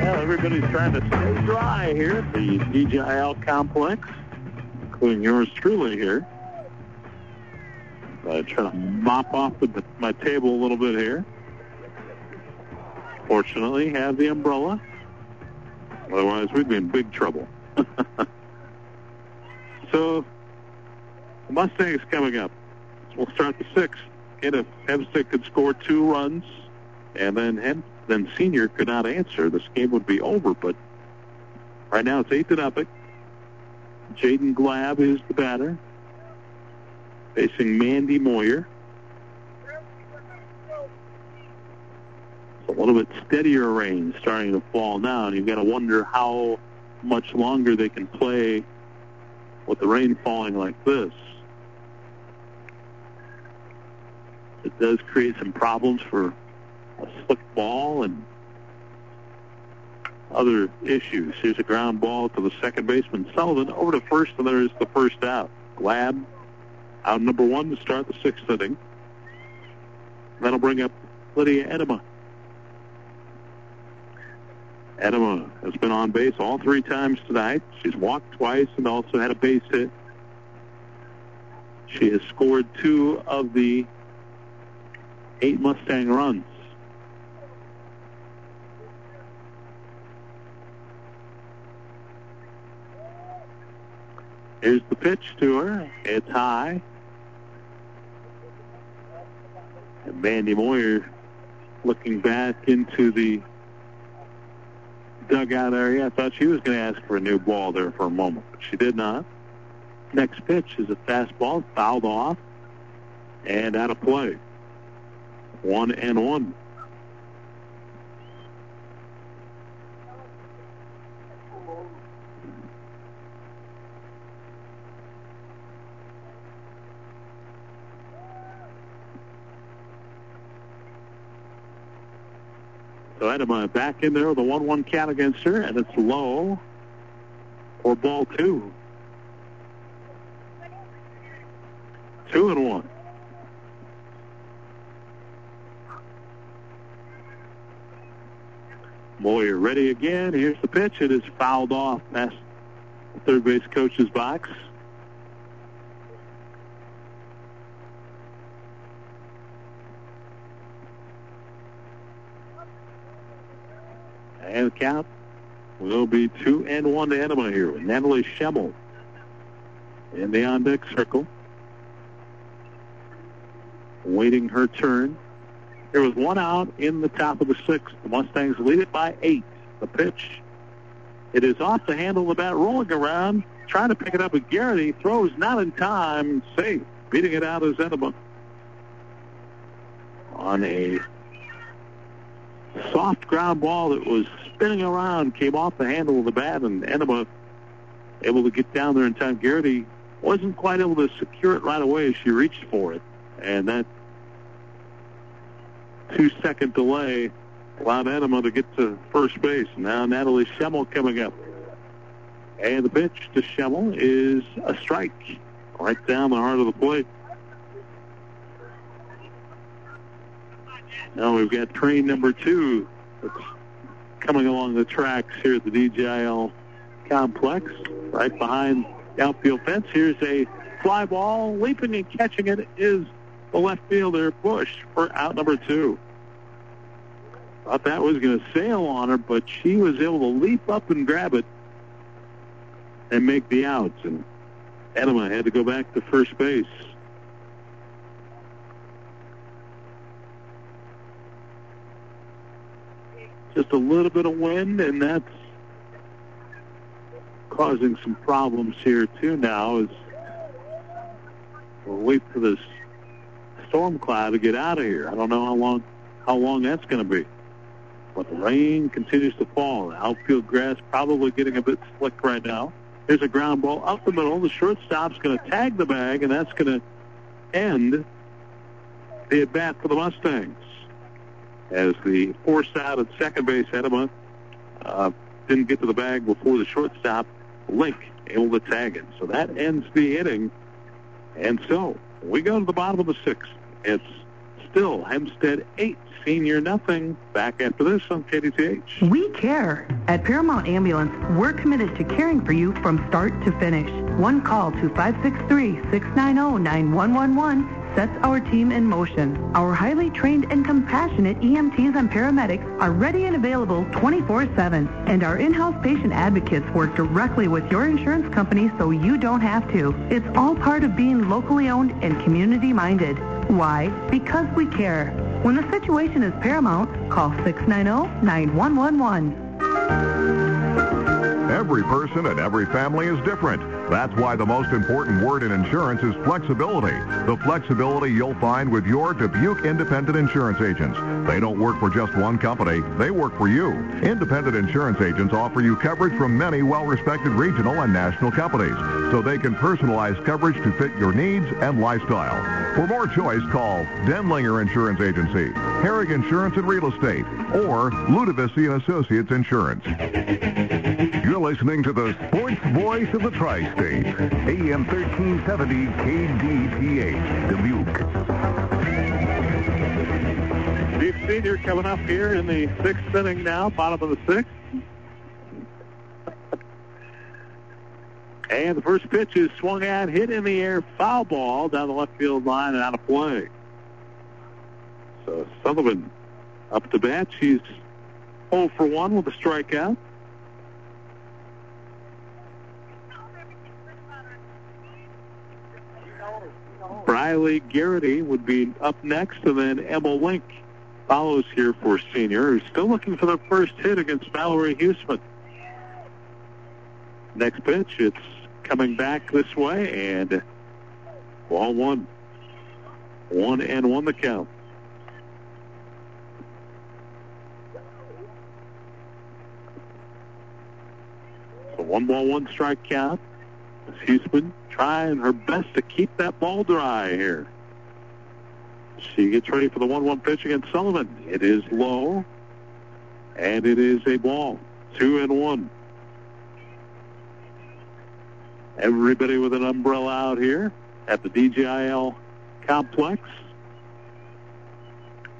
Speaker 2: Well, everybody's trying to stay dry here at the DGIL complex, including yours truly here. I try to mop off the, my table a little bit here. Fortunately, have the umbrella. Otherwise, we'd be in big trouble. so, the Mustangs coming up. We'll start the sixth. Again, if Hempstead could score two runs, and then Hem- then Senior could not answer, this game would be over. But right now, it's eight to nothing. Jaden Glab is the batter, facing Mandy Moyer. A little bit steadier rain starting to fall now, and you've got to wonder how much longer they can play with the rain falling like this. It does create some problems for a slick ball and other issues. Here's a ground ball to the second baseman Sullivan over to first, and there's the first out. Glab out number one to start the sixth inning. That'll bring up Lydia Edema. Edema has been on base all three times tonight. She's walked twice and also had a base hit. She has scored two of the eight Mustang runs. Here's the pitch to her. It's high. And Mandy Moyer looking back into the dugout area. I thought she was going to ask for a new ball there for a moment, but she did not. Next pitch is a fastball, fouled off, and out of play. One and one. Edema back in there with a 1-1 count against her, and it's low for ball two. Two and one. Moyer ready again. Here's the pitch. It is fouled off past the third base coach's box. Count will be two and one to Edema here with Natalie Schemmel in the on deck circle. Waiting her turn. There was one out in the top of the sixth. The Mustangs lead it by eight. The pitch. It is off the handle of the bat, rolling around, trying to pick it up. But Garrity throws not in time. Safe. Beating it out is Edema. On a soft ground ball that was spinning around, came off the handle of the bat, and Edema able to get down there in time. Garrity wasn't quite able to secure it right away as she reached for it. And that two-second delay allowed Edema to get to first base. Now Natalie Schemmel coming up. And the pitch to Schemmel is a strike right down the heart of the plate. Now we've got train number two coming along the tracks here at the DGIL complex, right behind the outfield fence. Here's a fly ball. Leaping and catching it is the left fielder, Bush, for out number two. Thought that was going to sail on her, but she was able to leap up and grab it and make the outs. And Edema had to go back to first base. Just a little bit of wind, and that's causing some problems here too now as we'll wait for this storm cloud to get out of here. I don't know how long how long that's going to be. But the rain continues to fall. The outfield grass probably getting a bit slick right now. There's a ground ball up the middle. The shortstop's going to tag the bag, and that's going to end the at bat for the Mustangs. As the forced out at second base, Edema uh, didn't get to the bag before the shortstop, Link, able to tag it. So that ends the inning. And so we go to the bottom of the sixth. It's still Hempstead 8, Senior nothing. Back after this on KDTH.
Speaker 8: We care. At Paramount Ambulance, we're committed to caring for you from start to finish. One call to 563-690-9111 sets our team in motion. Our highly trained and compassionate EMTs and paramedics are ready and available 24-7. And our in-house patient advocates work directly with your insurance company so you don't have to. It's all part of being locally owned and community-minded. Why? Because we care. When the situation is paramount, call 690-9111.
Speaker 3: Every person and every family is different. That's why the most important word in insurance is flexibility. The flexibility you'll find with your Dubuque Independent Insurance Agents. They don't work for just one company. They work for you. Independent insurance agents offer you coverage from many well-respected regional and national companies, so they can personalize coverage to fit your needs and lifestyle. For more choice, call Denlinger Insurance Agency, Herrig Insurance and Real Estate, or Ludovisi and Associates Insurance.
Speaker 12: You're listening to the sports voice of the AM 1370 KDTH, Dubuque.
Speaker 2: Steve Senior coming up here in the sixth inning now, bottom of the sixth. And the first pitch is swung at, hit in the air, foul ball down the left field line and out of play. So Sullivan up to bat. She's 0 for 1 with a strikeout. Briley Garrity would be up next, and then Emma Link follows here for senior, who's still looking for the first hit against Mallory Huseman. Next pitch, it's coming back this way, and ball one. One and one the count. So one ball, one strike count. Huseman trying her best to keep that ball dry here. She gets ready for the 1-1 pitch against Sullivan. It is low, and it is a ball. Two and one. Everybody with an umbrella out here at the DGIL complex.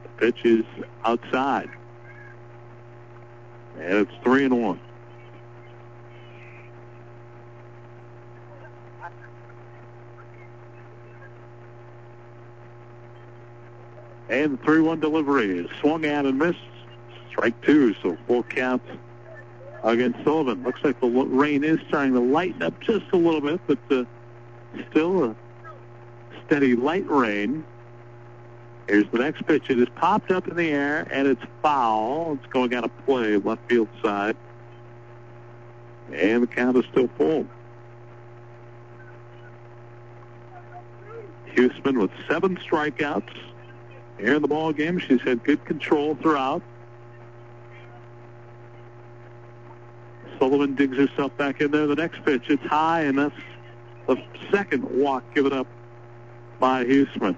Speaker 2: The pitch is outside. And it's three and one. And 3-1 delivery is swung at and missed. Strike two, so full count against Sullivan. Looks like the rain is starting to lighten up just a little bit, but uh, still a steady light rain. Here's the next pitch. It is popped up in the air, and it's foul. It's going out of play, left field side. And the count is still full. Huseman with seven strikeouts here in the ball game. She's had good control throughout. Sullivan digs herself back in there. The next pitch, it's high, and that's the second walk given up by Huseman.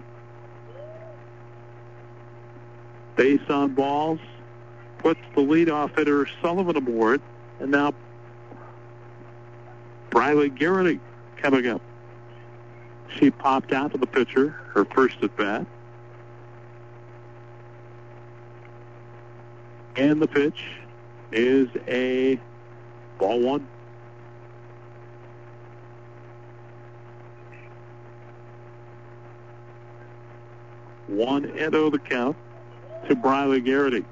Speaker 2: Base on balls, puts the leadoff hitter Sullivan aboard, and now Briley Garrity coming up. She popped out to the pitcher, her first at bat. And the pitch is a ball one. One and oh the count to Briley Garrity.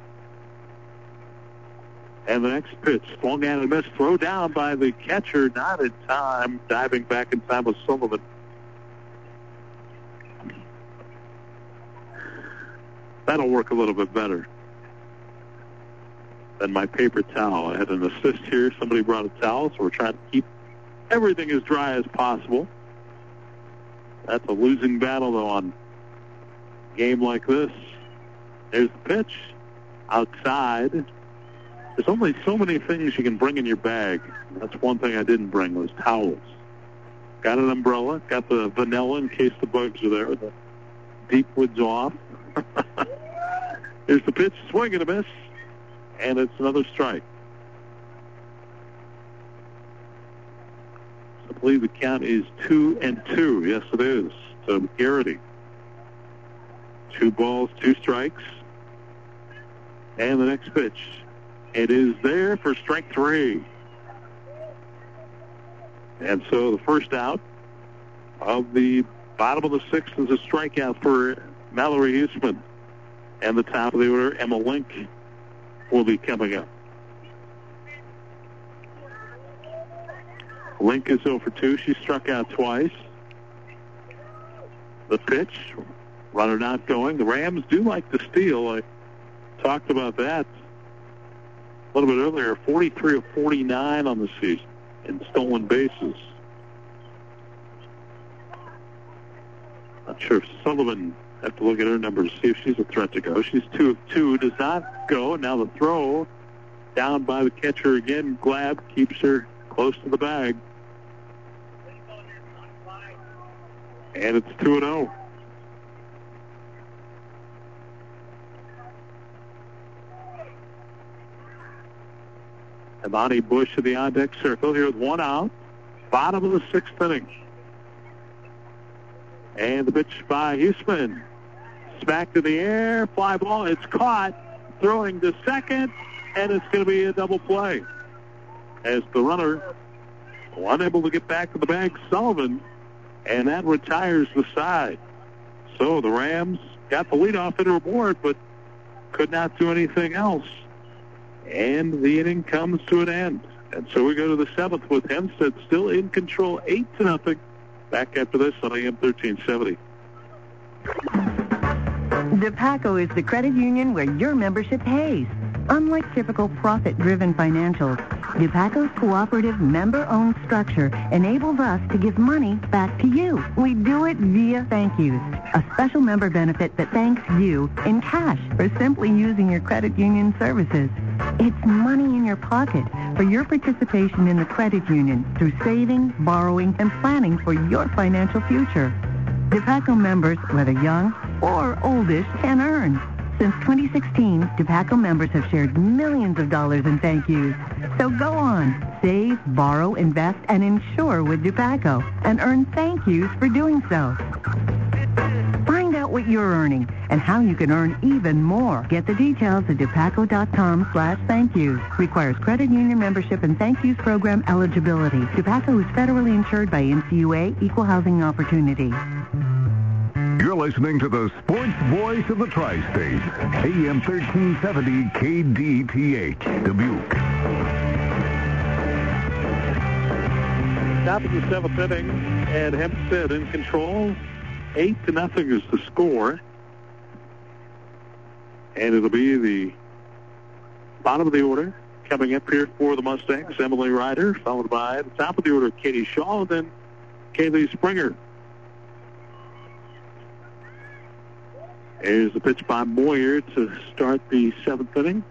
Speaker 2: And the next pitch, swung at and missed, throw down by the catcher, not in time, diving back in time with Sullivan. That'll work a little bit better. Than my paper towel. I had an assist here. Somebody brought a towel, so we're trying to keep everything as dry as possible. That's a losing battle, though, on a game like this. There's the pitch. Outside. There's only so many things you can bring in your bag. That's one thing I didn't bring was towels. Got an umbrella. Got the vanilla in case the bugs are there. The deep woods off. Here's the pitch. Swing and a miss. And it's another strike. I believe the count is two and two. Yes, it is. So Garrity. Two balls, two strikes. And the next pitch. It is there for strike three. And so the first out of the bottom of the sixth is a strikeout for Mallory Huseman. And the top of the order, Emma Link, will be coming up. Link is 0 for 2. She struck out twice. The pitch, runner not going. The Rams do like to steal. I talked about that a little bit earlier. 43 of 49 on the season in stolen bases. Not sure if Sullivan have to look at her numbers to see if she's a threat to go. She's two of two, does not go. Now the throw down by the catcher again. Glab keeps her close to the bag. And it's 2 0. Imani Bush of the on deck circle here with one out. Bottom of the sixth inning. And the pitch by Smacked in the air. Fly ball. It's caught. Throwing to second. And it's going to be a double play. As the runner unable to get back to the bag, Sullivan. And that retires the side. So the Rams got the leadoff hitter aboard, but could not do anything else. And the inning comes to an end. And so we go to the seventh with Hempstead still in control, eight to nothing. Back after this on AM 1370.
Speaker 18: Dupaco is the credit union where your membership pays. Unlike typical profit-driven financials, Dupaco's cooperative member-owned structure enables us to give money back to you. We do it via thank yous, a special member benefit that thanks you in cash for simply using your credit union services. It's money in your pocket for your participation in the credit union through saving, borrowing, and planning for your financial future. Dupaco members, whether young or oldish, can earn. Since 2016, Dupaco members have shared millions of dollars in thank yous. So go on, save, borrow, invest, and insure with Dupaco, and earn thank yous for doing so. Find out what you're earning and how you can earn even more. Get the details at dupaco.com slash thank yous. Requires credit union membership and thank yous program eligibility. Dupaco is federally insured by NCUA Equal Housing Opportunity.
Speaker 12: You're listening to the sports voice of the tri-state, AM 1370 KDTH, Dubuque.
Speaker 2: Top of the seventh inning, and Hempstead in control. Eight to nothing is the score. And it'll be the bottom of the order coming up here for the Mustangs. Emily Ryder, followed by the top of the order, Katie Shaw, and then Kaylee Springer. Here's the pitch by Moyer to start the seventh inning.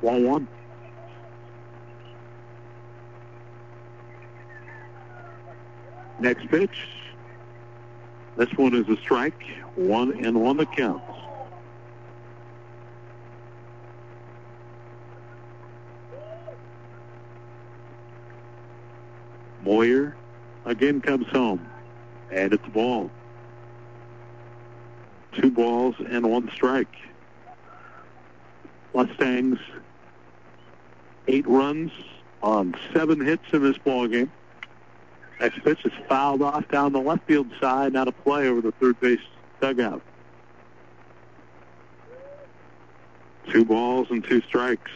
Speaker 2: One one. Next pitch. This one is a strike. One and one the count. Moyer again comes home. And it's a ball. Two balls and one strike. Mustangs eight runs on seven hits in this ball game. Next pitch is fouled off down the left field side, not a play over the third base dugout. Two balls and two strikes.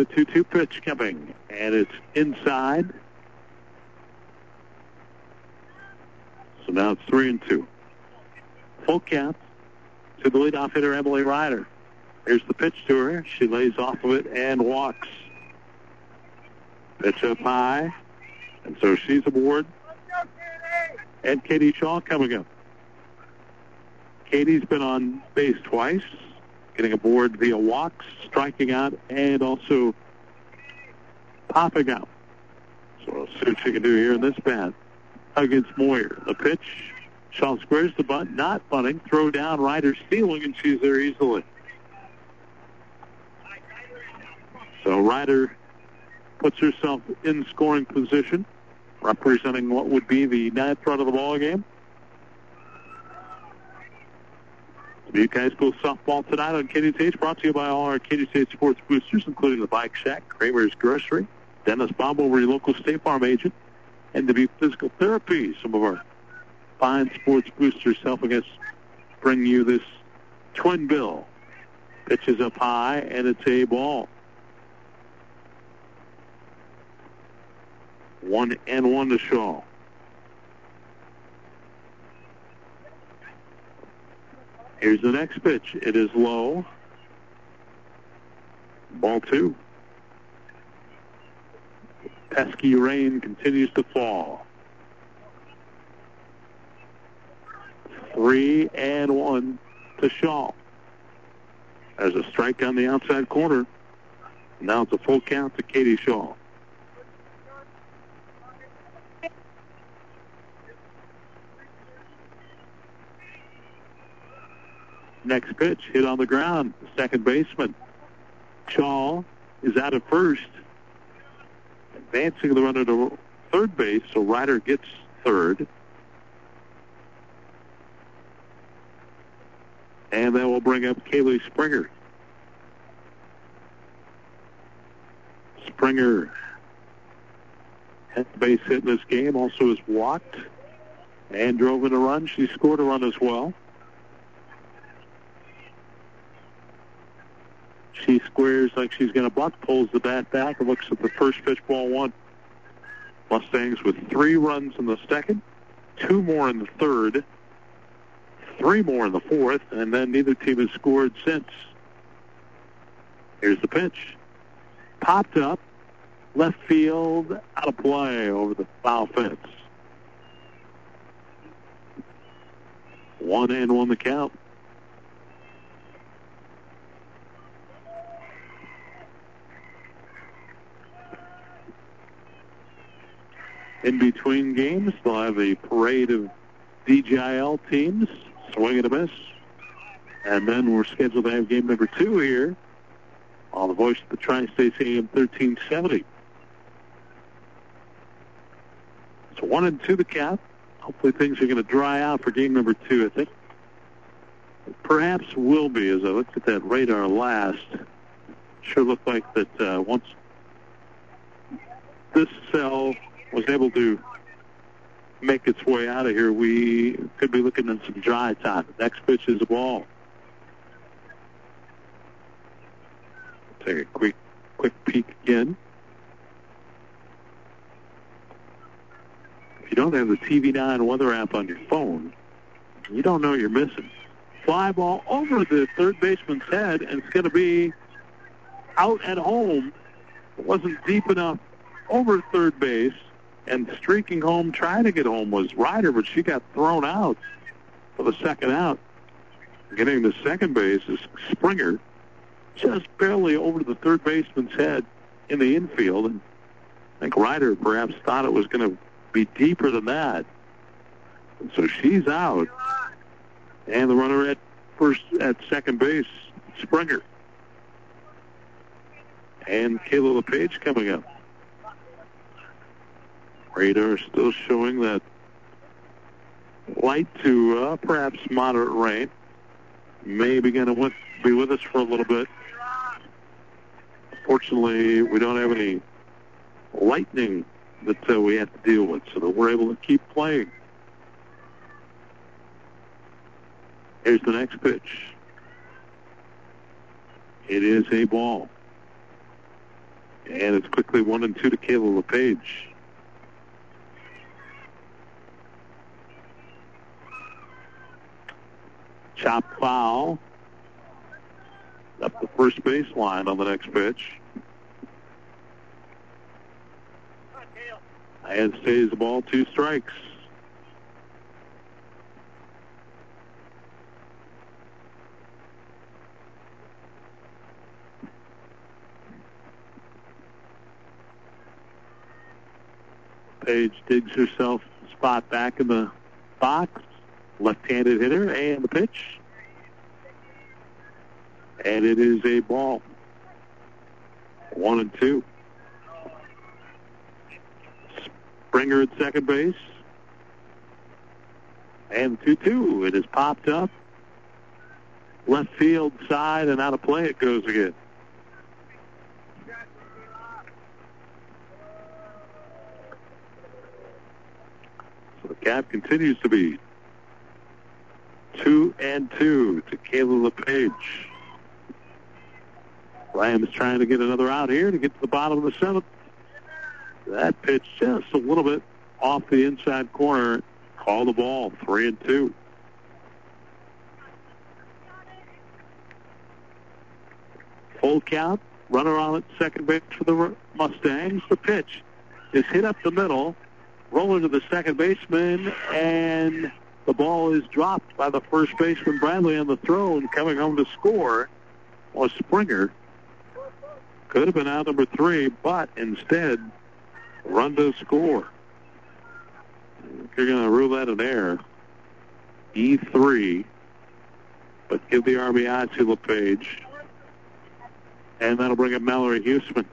Speaker 2: And a 2-2 pitch coming. And it's inside. So now it's 3 and 2. Full count to the leadoff hitter, Emily Ryder. Here's the pitch to her. She lays off of it and walks. Pitch up high. And so she's aboard. And Katie Shaw coming up. Katie's been on base twice, getting aboard via walks, striking out, and also popping out. So we'll see what she can do here in this bat against Moyer. The pitch, Shaw squares the bunt, not bunting, throw down, Ryder stealing, and she's there easily. So Ryder puts herself in scoring position, representing what would be the ninth run of the ball game. Dubuque High School softball tonight on State, brought to you by all our State sports boosters, including the Bike Shack, Kramer's Grocery, Dennis Bob over your local State Farm agent, and Dubuque Physical Therapy. Some of our fine sports boosters helping us bring you this twin bill. Pitches up high, and it's a ball. One and one to Shaw. Here's the next pitch. It is low. Ball two. Pesky rain continues to fall. Three and one to Shaw. There's a strike on the outside corner. Now it's a full count to Katie Shaw. Next pitch, hit on the ground. Second baseman. Shaw is out at first. Advancing the runner to third base, so Ryder gets third. And that will bring up Kaylee Springer. Springer had the base hit in this game, also has walked and drove in a run. She scored a run as well. She squares like she's going to bunt, pulls the bat back, and looks at the first pitch, ball one. Mustangs with three runs in the second, two more in the third, three more in the fourth, and then neither team has scored since. Here's the pitch. Popped up, left field, out of play over the foul fence. One and one the count. In between games. They'll have a parade of DGIL teams, swing and a miss. And then we're scheduled to have game number two here on the voice of the Tri-States AM 1370. It's one and two the cap. Hopefully things are going to dry out for game number two, I think. Perhaps will be, as I looked at that radar last. Sure looked like that uh, once this cell was able to make its way out of here, we could be looking at some dry time. The next pitch is a ball. Take a quick, quick peek again. If you don't have the TV9 weather app on your phone, you don't know you're missing. Fly ball over the third baseman's head, and it's going to be out at home. It wasn't deep enough over third base and streaking home, trying to get home was Ryder, but she got thrown out for the second out. Getting to second base is Springer, just barely over the third baseman's head in the infield. And I think Ryder perhaps thought it was going to be deeper than that. And so she's out. And the runner at first at second base, Springer. And Kayla LePage coming up. Radar is still showing that light to uh, perhaps moderate rain. Maybe going to be with us for a little bit. Fortunately, we don't have any lightning that uh, we have to deal with, so that we're able to keep playing. Here's the next pitch. It is a ball. And it's quickly one and two to Kayla LePage. Chop foul. Up the first baseline on the next pitch. And stays the ball two strikes. Page digs herself spot back in the box. Left-handed hitter and the pitch. And it is a ball. One and two. Springer at second base. And 2-2. It is popped up. Left field side and out of play it goes again. So the cap continues to be two and two to Kayla LePage. Rams trying to get another out here to get to the bottom of the seventh. That pitch just a little bit off the inside corner. Call the ball, three and two. Full count. Runner on at second base for the Mustangs. The pitch is hit up the middle. Rolling to the second baseman, and the ball is dropped by the first baseman Bradley on the throw, and coming home to score was Springer. Could have been out number three, but instead, run to score. You're going to rule that an error. E3, but give the RBI to LePage. And that'll bring up Mallory Huseman.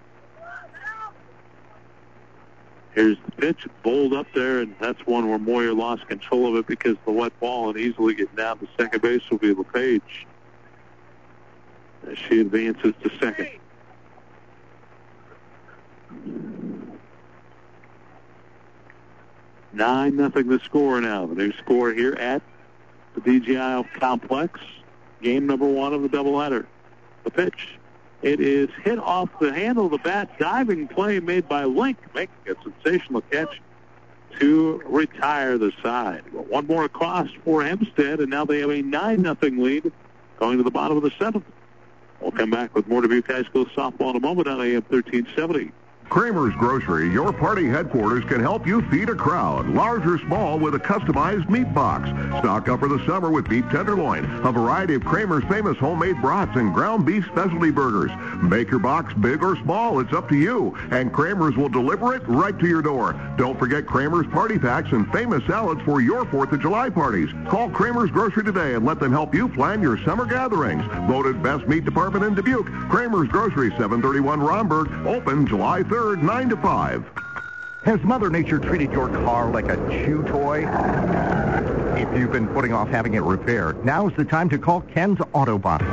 Speaker 2: Here's the pitch, bowled up there, and that's one where Moyer lost control of it because the wet ball and easily getting down to second base will be LePage. As she advances to second. Nine nothing the score now. The new score here at the DGI complex. Game number one of the double doubleheader. The pitch. It is hit off the handle of the bat. Diving play made by Link, making a sensational catch to retire the side. One more across for Hempstead, and now they have a 9 nothing lead going to the bottom of the seventh. We'll come back with more Dubuque High School softball in a moment on AM 1370.
Speaker 3: Kramer's Grocery, your party headquarters, can help you feed a crowd, large or small, with a customized meat box. Stock up for the summer with beef tenderloin, a variety of Kramer's famous homemade brats, and ground beef specialty burgers. Make your box big or small, it's up to you, and Kramer's will deliver it right to your door. Don't forget Kramer's party packs and famous salads for your 4th of July parties. Call Kramer's Grocery today and let them help you plan your summer gatherings. Voted best meat department in Dubuque, Kramer's Grocery, 731 Rhomberg, open July 3rd. 3rd, 9 to 5.
Speaker 14: Has Mother Nature treated your car like a chew toy? If you've been putting off having it repaired, now's the time to call Ken's Auto Body.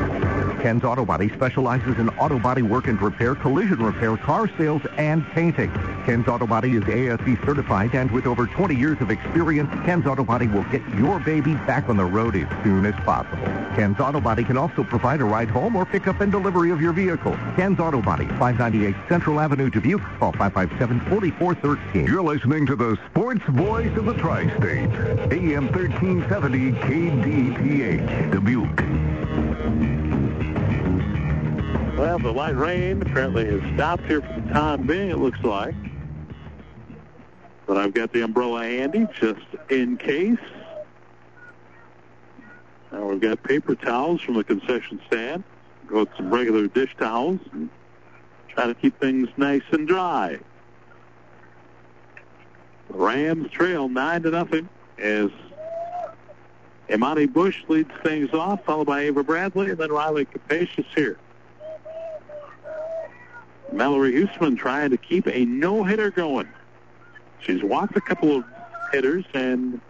Speaker 14: Ken's Auto Body specializes in auto body work and repair, collision repair, car sales, and painting. Ken's Auto Body is ASE certified, and with over 20 years of experience, Ken's Auto Body will get your baby back on the road as soon as possible. Ken's Auto Body can also provide a ride home or pickup and delivery of your vehicle. Ken's Auto Body, 598 Central Avenue, Dubuque. Call 557-4413.
Speaker 12: You're listening to the sports voice of the tri-state, AM 1370 KDTH, Dubuque.
Speaker 2: Well, the light rain apparently has stopped here for the time being, it looks like. But I've got the umbrella handy just in case. Now we've got paper towels from the concession stand. Go with some regular dish towels and try to keep things nice and dry. The Rams trail 9 to nothing as Imani Bush leads things off, followed by Ava Bradley, and then Riley Capacious here. Mallory Huseman trying to keep a no-hitter going. She's walked a couple of hitters and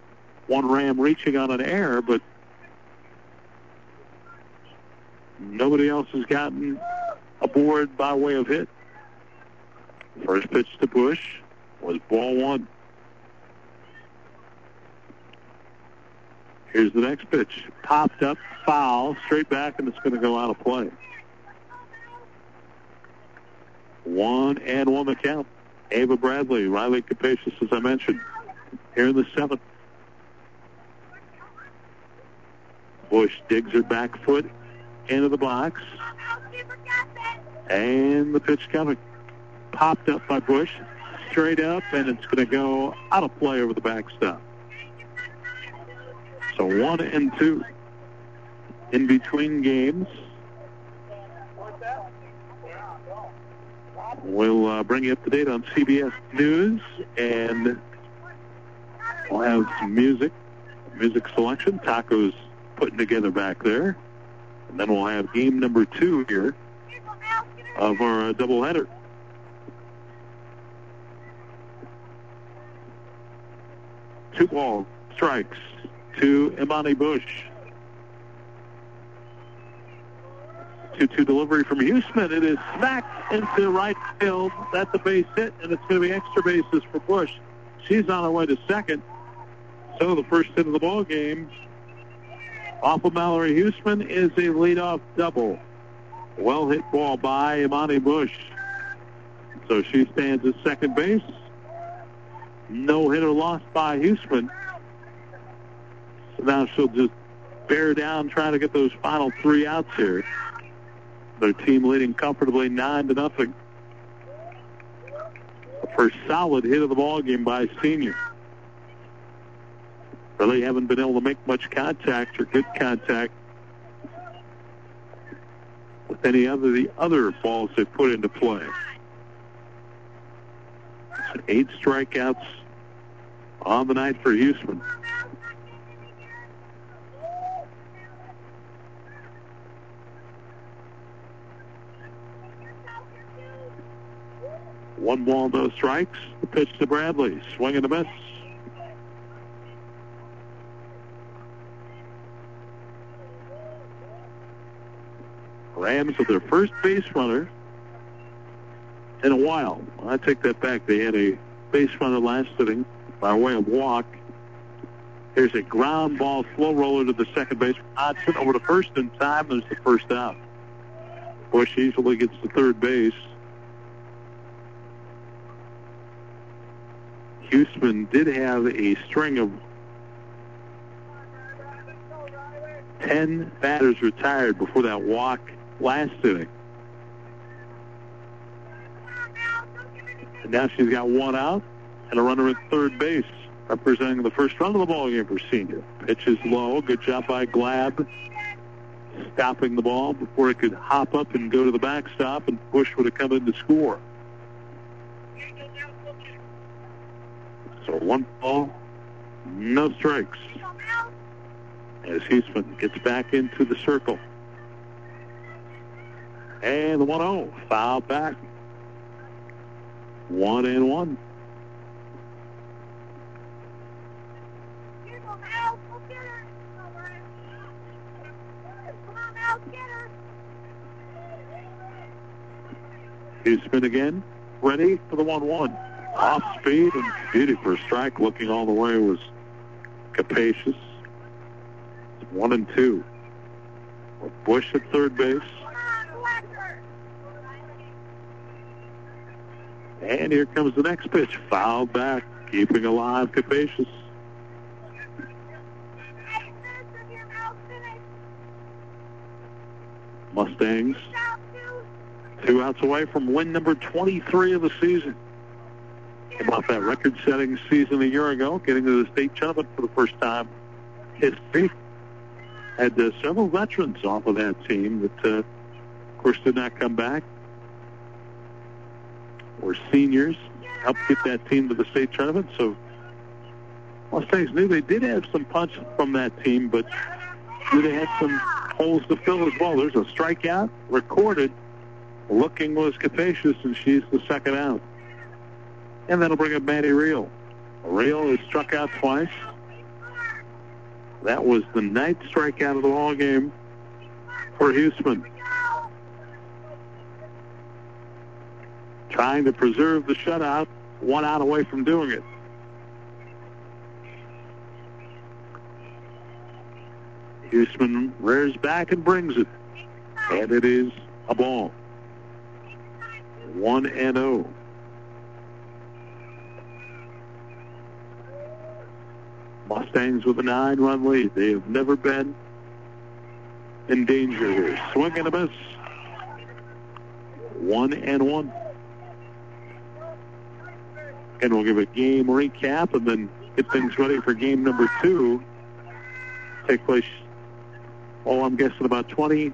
Speaker 2: one Ram reaching on an error, but nobody else has gotten aboard by way of hit. First pitch to Bush was ball one. Here's the next pitch. Popped up, foul, straight back, and it's going to go out of play. One and one the count. Ava Bradley, Riley Capacious, as I mentioned, here in the seventh. Bush digs her back foot into the box. And the pitch coming. Popped up by Bush. Straight up, and it's going to go out of play over the backstop. So one and two in between games. We'll uh, bring you up to date on CBS News, and we'll have some music, music selection. Taco's putting together back there. And then we'll have game number two here of our uh, doubleheader. Two ball strikes to Imani Bush. 2-2 delivery from Huseman. It is smacked into right field. That's a base hit, and it's going to be extra bases for Bush. She's on her way to second. So the first hit of the ball game off of Mallory Huseman is a leadoff double. Well hit ball by Imani Bush. So she stands at second base. No hitter lost by Huseman. So now she'll just bear down trying to get those final three outs here. Their team leading comfortably nine to nothing. First solid hit of the ball game by senior. Really haven't been able to make much contact or good contact with any other the other balls they put into play. Eight strikeouts on the night for Huseman. One ball, no strikes. The pitch to Bradley. Swing and a miss. Rams with their first base runner in a while. I take that back. They had a base runner last inning by way of walk. Here's a ground ball, slow roller to the second base. Hodgson over to first in time. There's the first out. Bush easily gets to third base. Huseman did have a string of 10 batters retired before that walk last inning. And now she's got one out and a runner at third base, representing the first run of the ball game for senior. Pitch is low. Good job by Glab, stopping the ball before it could hop up and go to the backstop, and Bush would have come in to score. So one ball, no strikes. As Huseman gets back into the circle. And the 1-0, foul back. One and one. Huseman again, ready for the 1-1. Off speed and beauty for a strike. Looking all the way was capacious. One and two. Bush at third base. And here comes the next pitch. Foul back, keeping alive Capacious. Mustangs two outs away from win number 23 of the season. Came off that record-setting season a year ago, getting to the state tournament for the first time in history. Had uh, several veterans off of that team that, uh, of course, did not come back. Were seniors, helped get that team to the state tournament. So Mustangs knew they did have some punch from that team, but knew they had some holes to fill as well. There's a strikeout recorded. Looking was capacious, and she's the second out. And that'll bring up Maddie Reel. Reel has struck out twice. That was the ninth strikeout of the ball game for Huseman. Trying to preserve the shutout, one out away from doing it. Huseman rears back and brings it. And it is a ball. 1 and 0. Mustangs with a nine-run lead. They have never been in danger here. Swing and a miss. One and one. And we'll give a game recap and then get things ready for game number two. Take place, oh, I'm guessing about 20,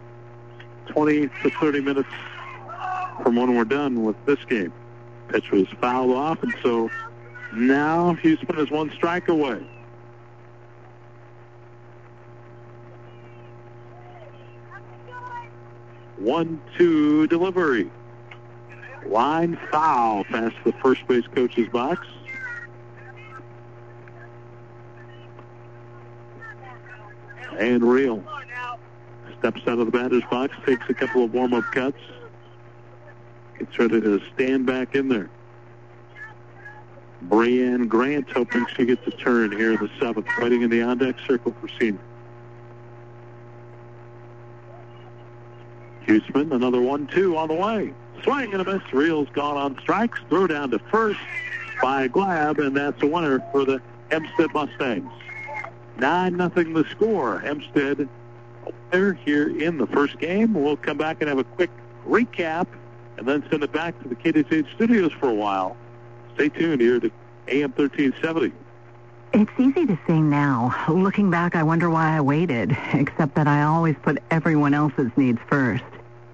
Speaker 2: 20 to 30 minutes from when we're done with this game. Pitch was fouled off, and so now Huseman is one strike away. One, two delivery. Line foul past the first base coach's box. And Reel steps out of the batter's box, takes a couple of warm-up cuts, gets ready to stand back in there. Brianne Grant hoping she gets a turn here in the seventh, waiting in the on-deck circle for senior. Huseman, another one-two on the way. Swing and a miss. Reel's gone on strikes. Throw down to first by Glab, and that's a winner for the Hempstead Mustangs. 9 nothing the score. Hempstead there here in the first game. We'll come back and have a quick recap and then send it back to the KDTH studios for a while. Stay tuned here to AM 1370.
Speaker 19: It's easy to say now. Looking back, I wonder why I waited, except that I always put everyone else's needs first.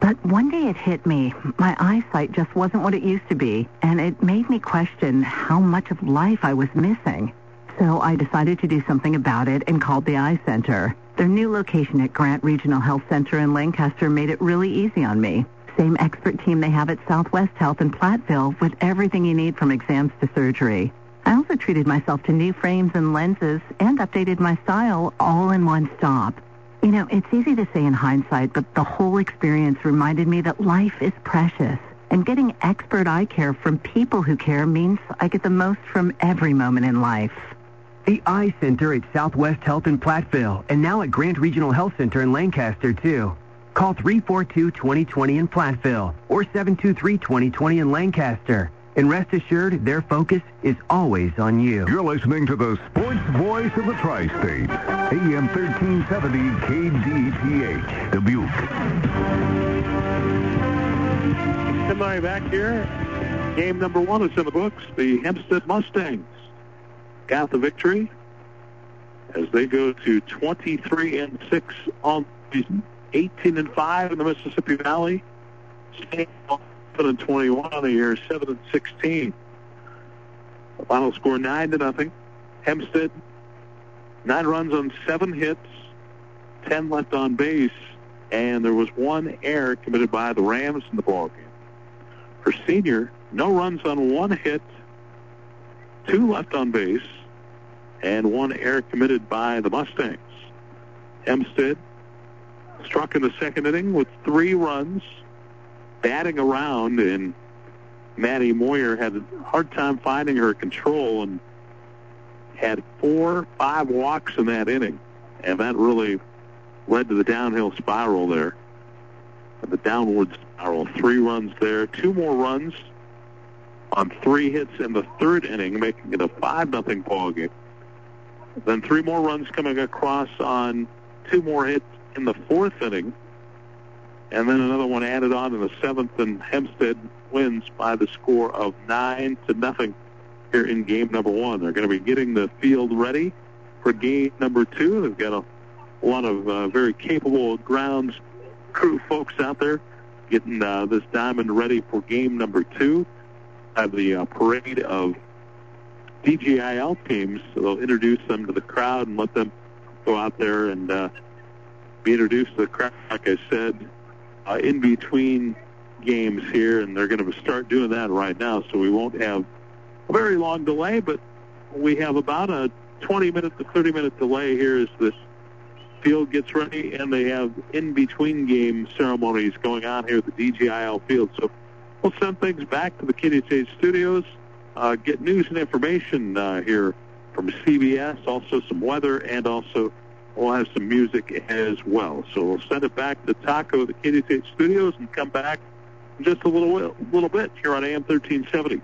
Speaker 19: But one day it hit me. My eyesight just wasn't what it used to be, and it made me question how much of life I was missing. So I decided to do something about it and called the Eye Center. Their new location at Grant Regional Health Center in Lancaster made it really easy on me. Same expert team they have at Southwest Health in Platteville with everything you need from exams to surgery. I also treated myself to new frames and lenses and updated my style all in one stop. You know, it's easy to say in hindsight, but the whole experience reminded me that life is precious. And getting expert eye care from people who care means I get the most from every moment in life.
Speaker 20: The Eye Center at Southwest Health in Platteville and now at Grant Regional Health Center in Lancaster, too. Call 342-2020 in Platteville or 723-2020 in Lancaster. And rest assured, their focus is always on you.
Speaker 12: You're listening to the sports voice of the tri-state, AM 1370 KDTH, Dubuque.
Speaker 2: Somebody back here. Game number one is in the books. The Hempstead Mustangs got the victory as they go to 23 and 6 on season, 18 and 5 in the Mississippi Valley, 7 and 21 on the year, 7 and 16. The final score 9 to nothing. Hempstead, 9 runs on 7 hits, 10 left on base, and there was one error committed by the Rams in the ballgame. For senior, no runs on one hit, two left on base, and one error committed by the Mustangs. Hempstead struck in the second inning with three runs, batting around, and Maddie Moyer had a hard time finding her control and had four, five walks in that inning, and that really led to the downhill spiral there. The downward spiral. Three runs there, two more runs on three hits in the third inning, making it a 5 nothing ball game. Then three more runs coming across on two more hits in the fourth inning. And then another one added on in the seventh, and Hempstead wins by the score of 9 to nothing here in game number one. They're going to be getting the field ready for game number two. They've got a, a lot of uh, very capable grounds crew folks out there getting uh, this diamond ready for game number two. Have the uh, parade of DGIL teams. So they'll introduce them to the crowd and let them go out there and uh, be introduced to the crowd. Like I said, uh, in between games here, and they're going to start doing that right now. So we won't have a very long delay, but we have about a 20 minute to 30 minute delay here as this field gets ready, and they have in between game ceremonies going on here at the DGIL field. So we'll send things back to the KDTH studios, uh, get news and information uh, here from CBS, also some weather, and also we'll have some music as well. So we'll send it back to Taco, the KDTH studios, and come back in just a little little bit here on AM 1370.